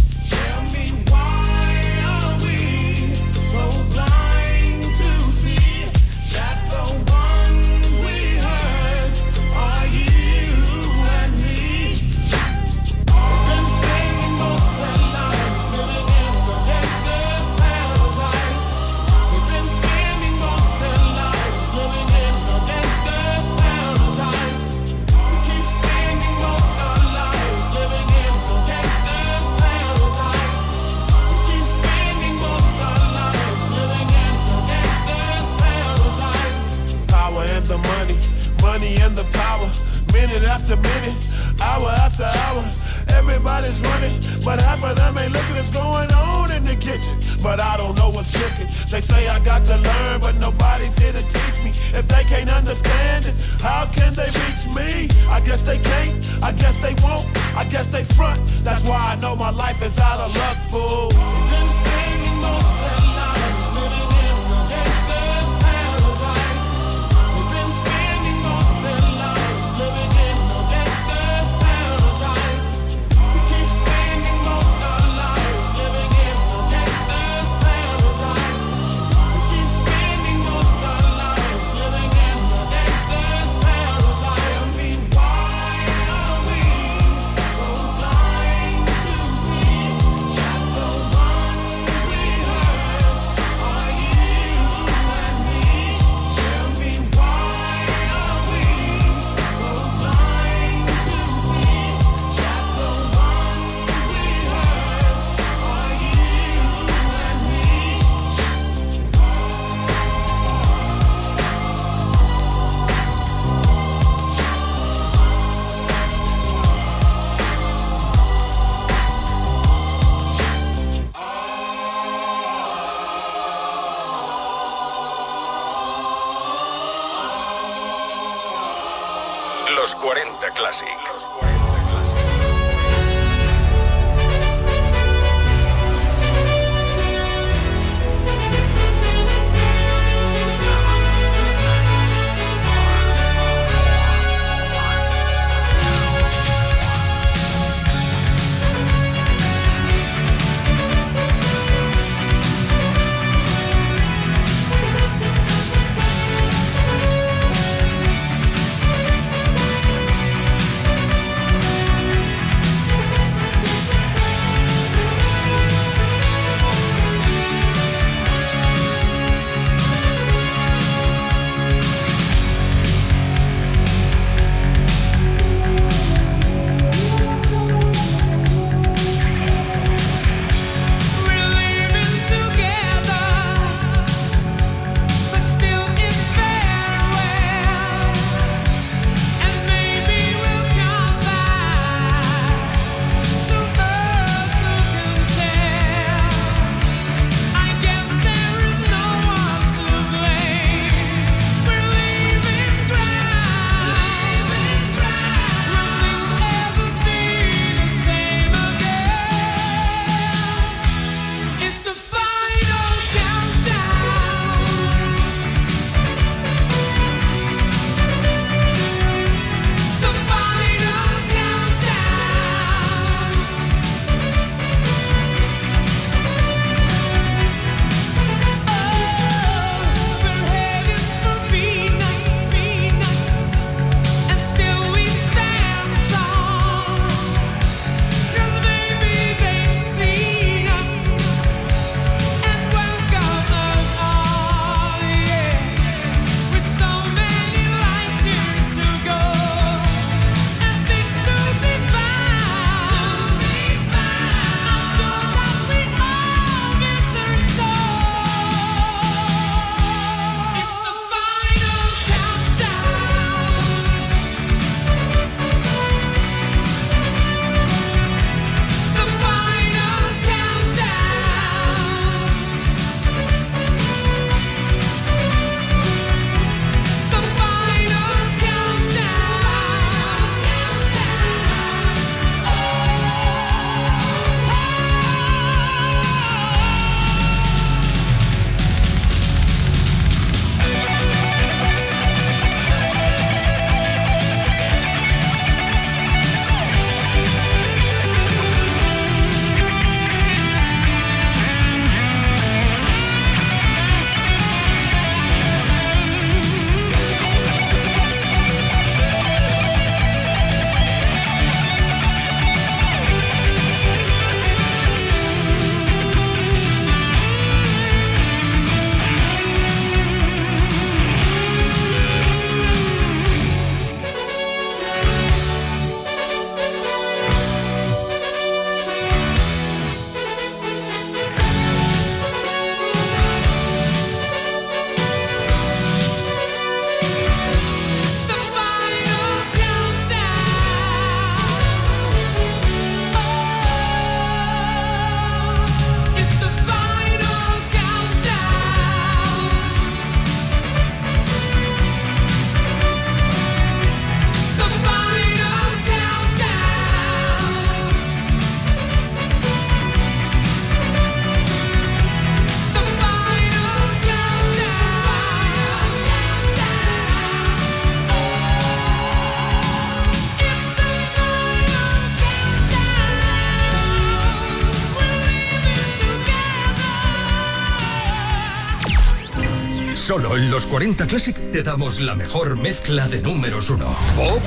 los 40 Classic te damos la mejor mezcla de números 1. Pop.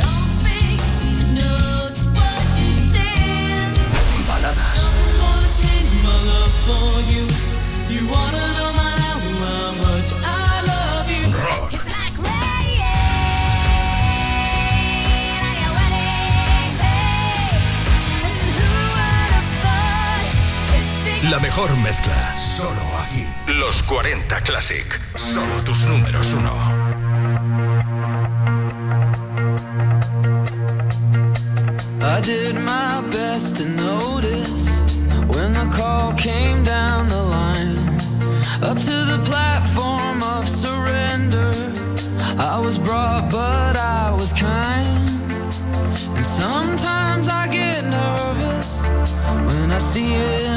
Baladas. Rock. La mejor mezcla Los 40 Classic. Solo tus números uno. I did my best to notice when the call came down the line. Up to the platform of surrender, I was brought, but I was kind. And sometimes I get nervous when I see it.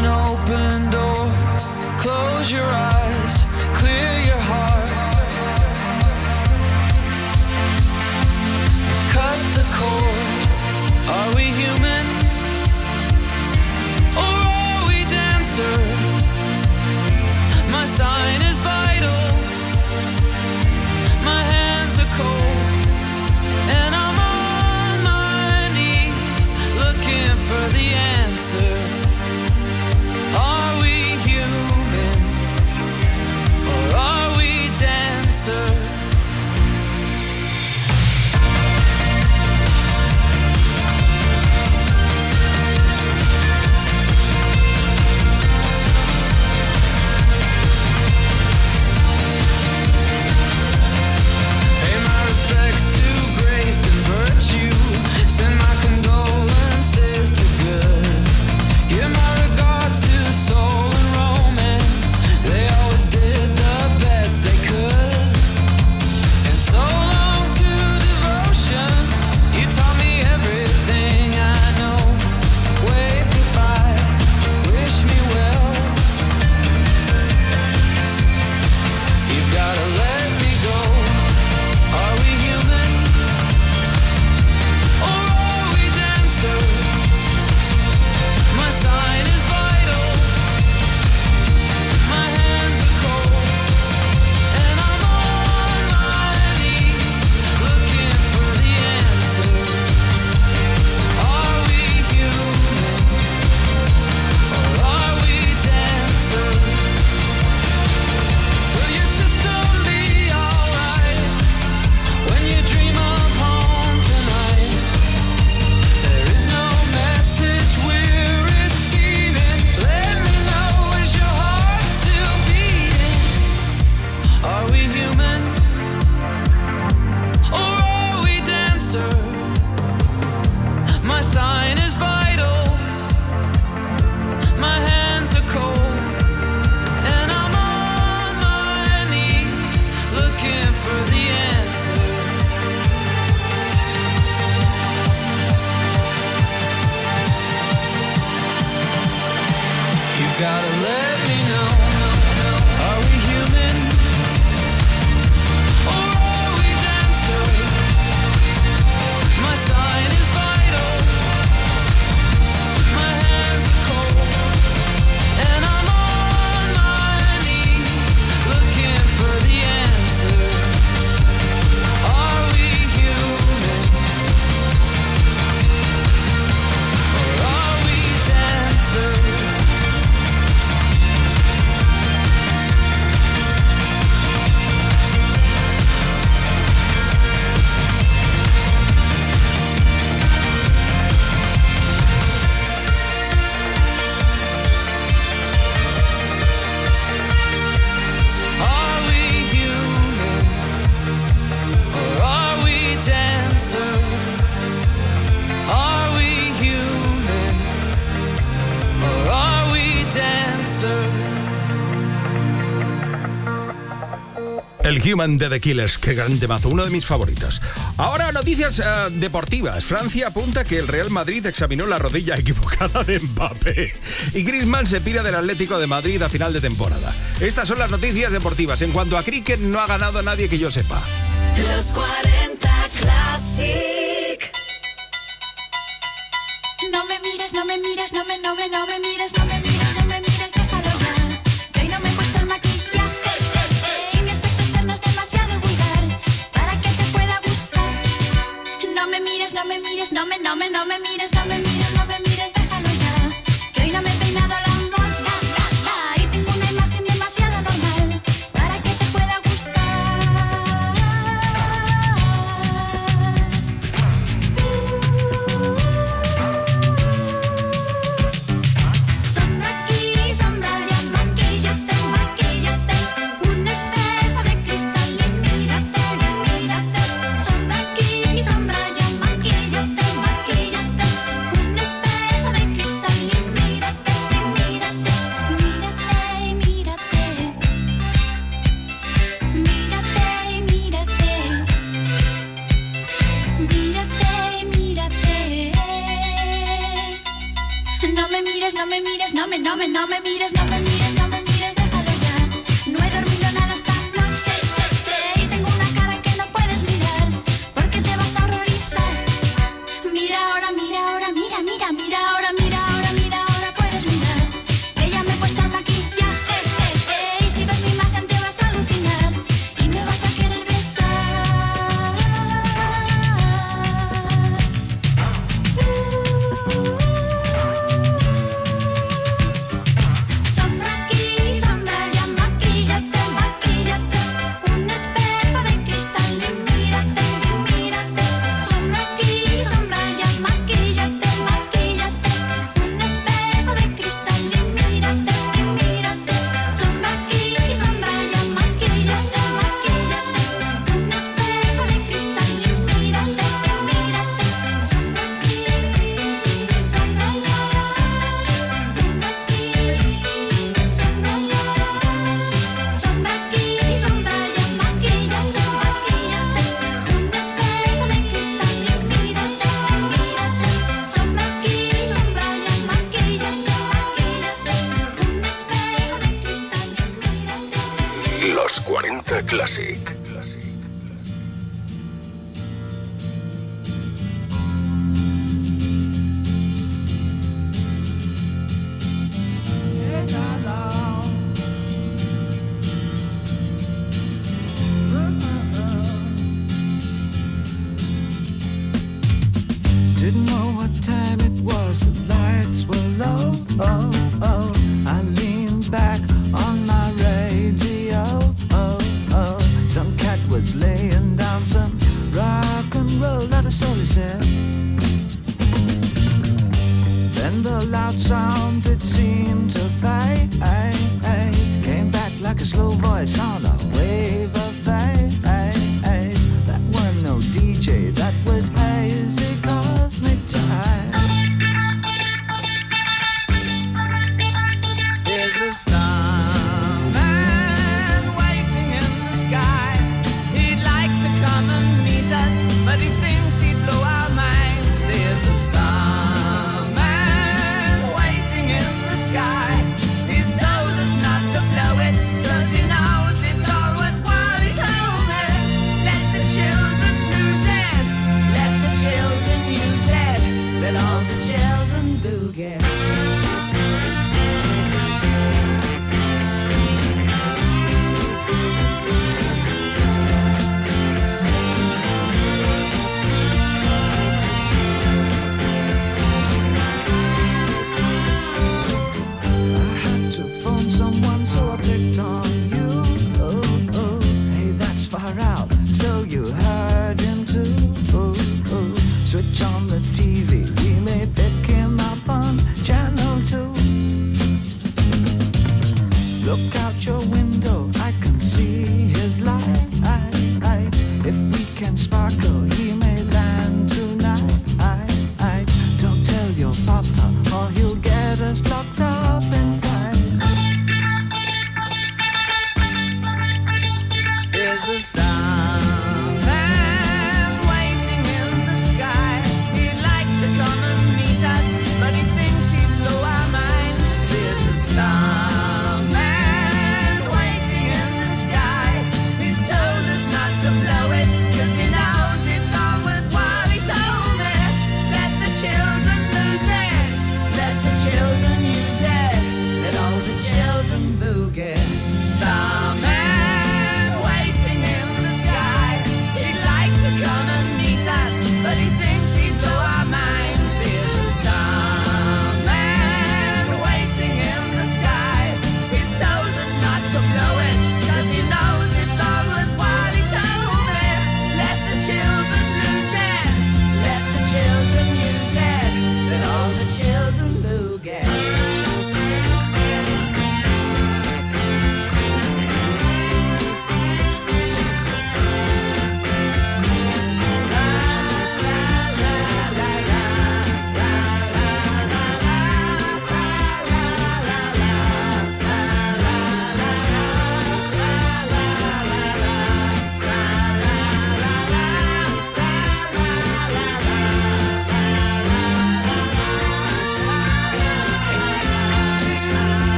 De The Killers, qué gran temazo, uno de mis favoritas. Ahora noticias eh, deportivas. Francia apunta que el Real Madrid examinó la rodilla equivocada de Mbappé y Griezmann se pira del Atlético de Madrid a final de temporada. Estas son las noticias deportivas. En cuanto a cricket no ha ganado nadie que yo sepa.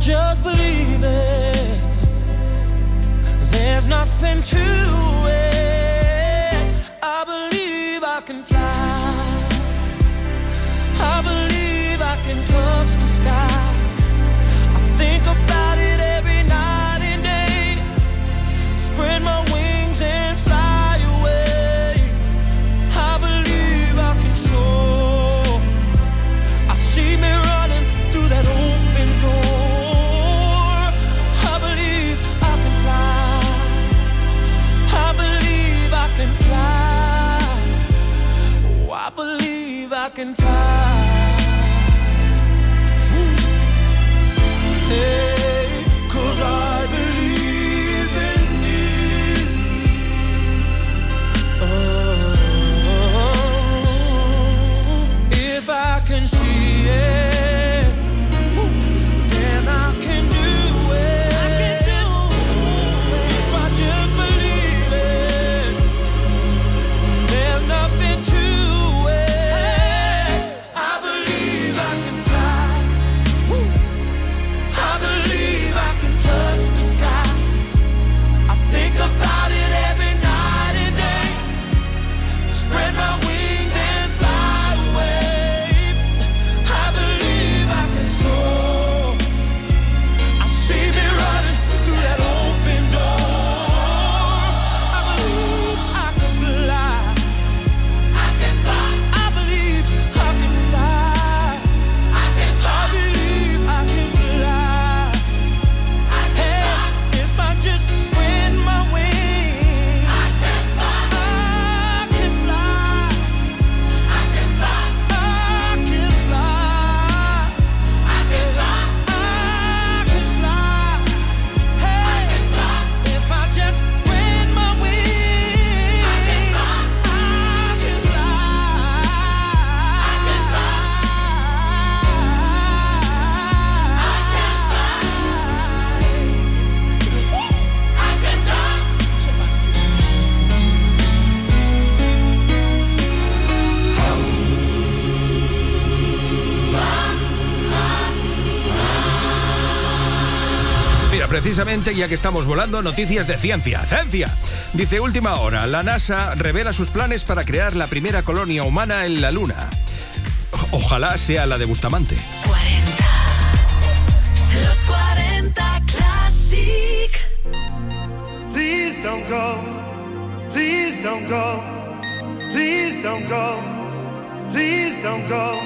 just rápidamente, ya que estamos volando, noticias de ciencia. ¡Ciencia! Dice última hora, la NASA revela sus planes para crear la primera colonia humana en la Luna. Ojalá sea la de Bustamante. 40. Los 40 Classic. Please don't go. Please don't go. Please don't go. Please don't go.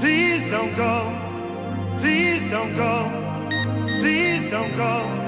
Please don't go. Please don't go. Please don't go. Please don't go.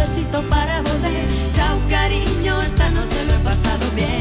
necesito para volver. Chao cariño, esta noche lo he pasado bien.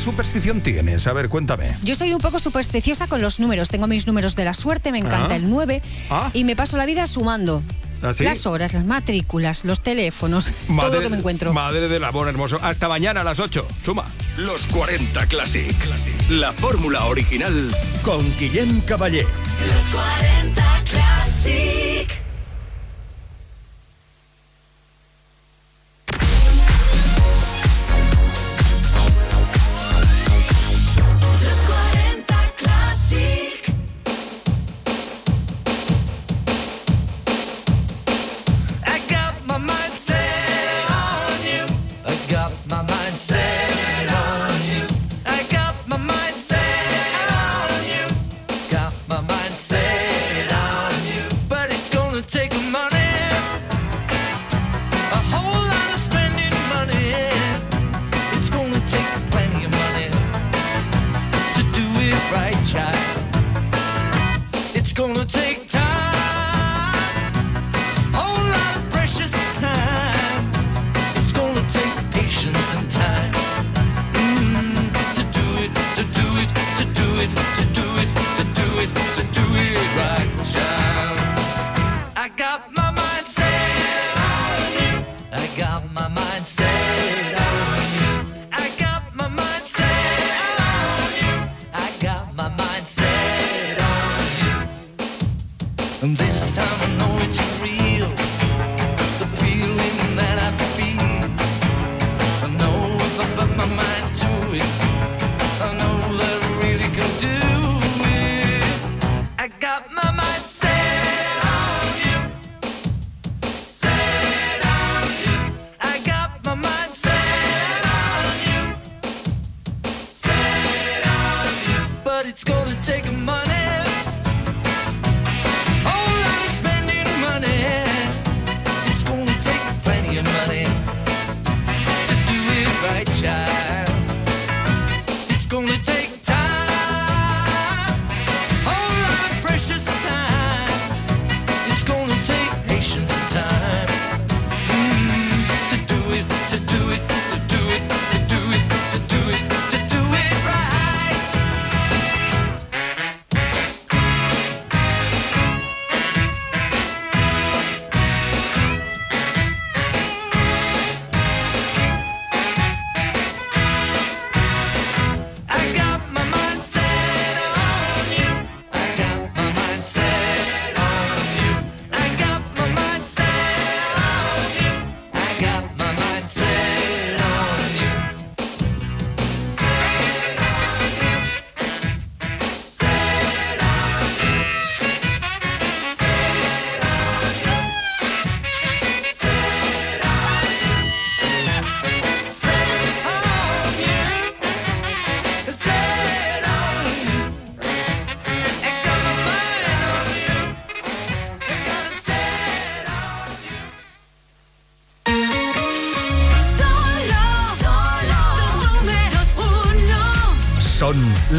superstición tienes? A ver, cuéntame. Yo soy un poco supersticiosa con los números. Tengo mis números de la suerte, me encanta ah. el 9 ah. y me paso la vida sumando. ¿Ah, sí? Las horas, las matrículas, los teléfonos, madre, todo lo que me encuentro. Madre del amor hermoso. Hasta mañana a las 8. Suma. Los 40 Classic. Classic. La fórmula original con Guillem Caballé. Los 40 Classic.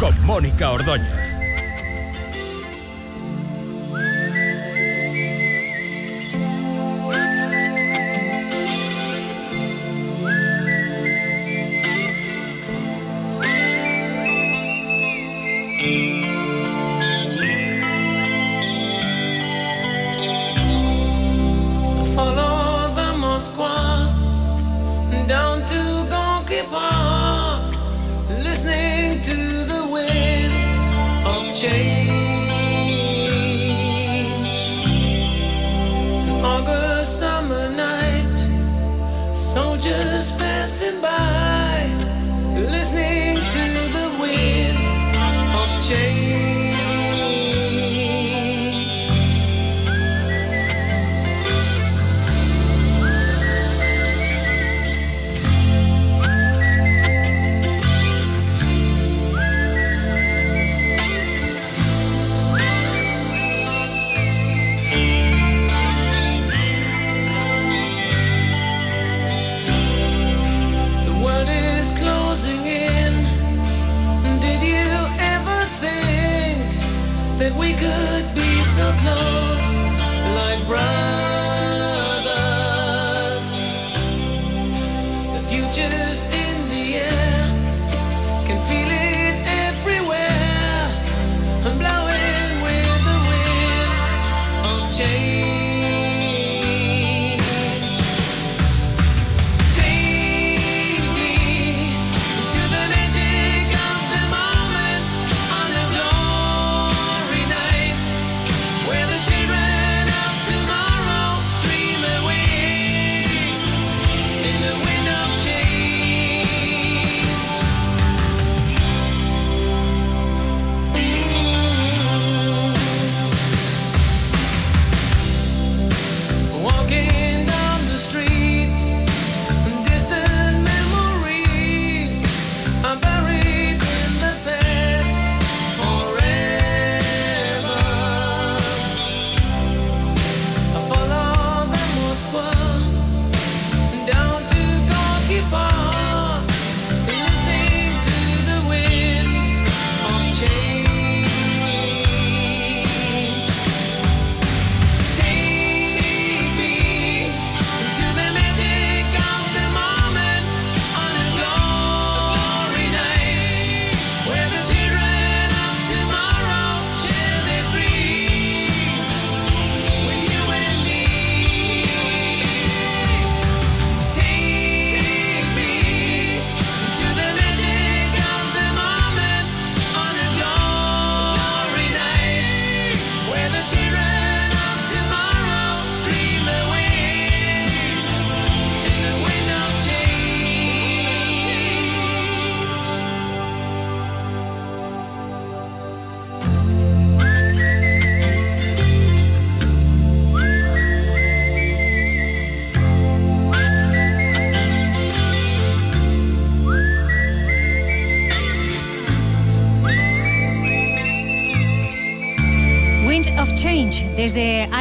Con Mónica Ordóñez.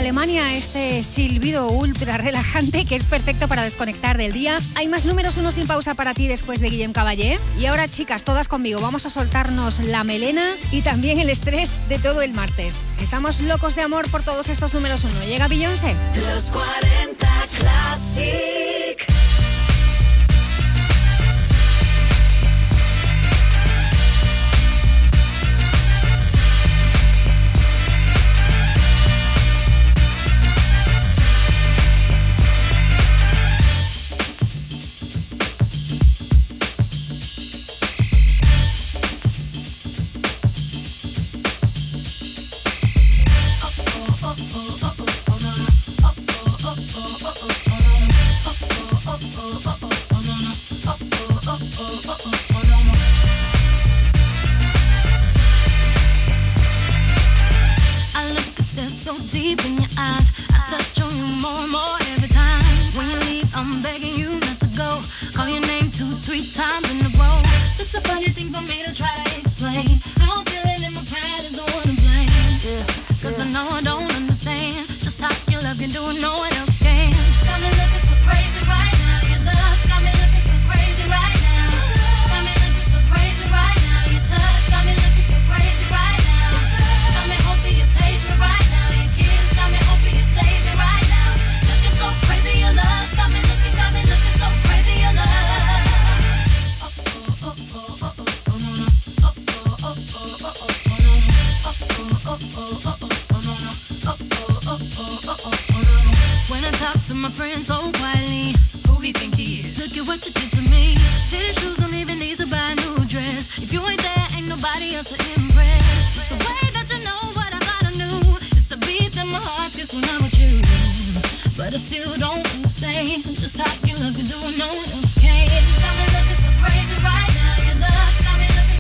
Alemania este silbido ultra relajante que es perfecto para desconectar del día. Hay más números, uno sin pausa para ti después de Guillem Caballé. Y ahora, chicas, todas conmigo, vamos a soltarnos la melena y también el estrés de todo el martes. Estamos locos de amor por todos estos números uno. Llega Beyoncé. Los 40.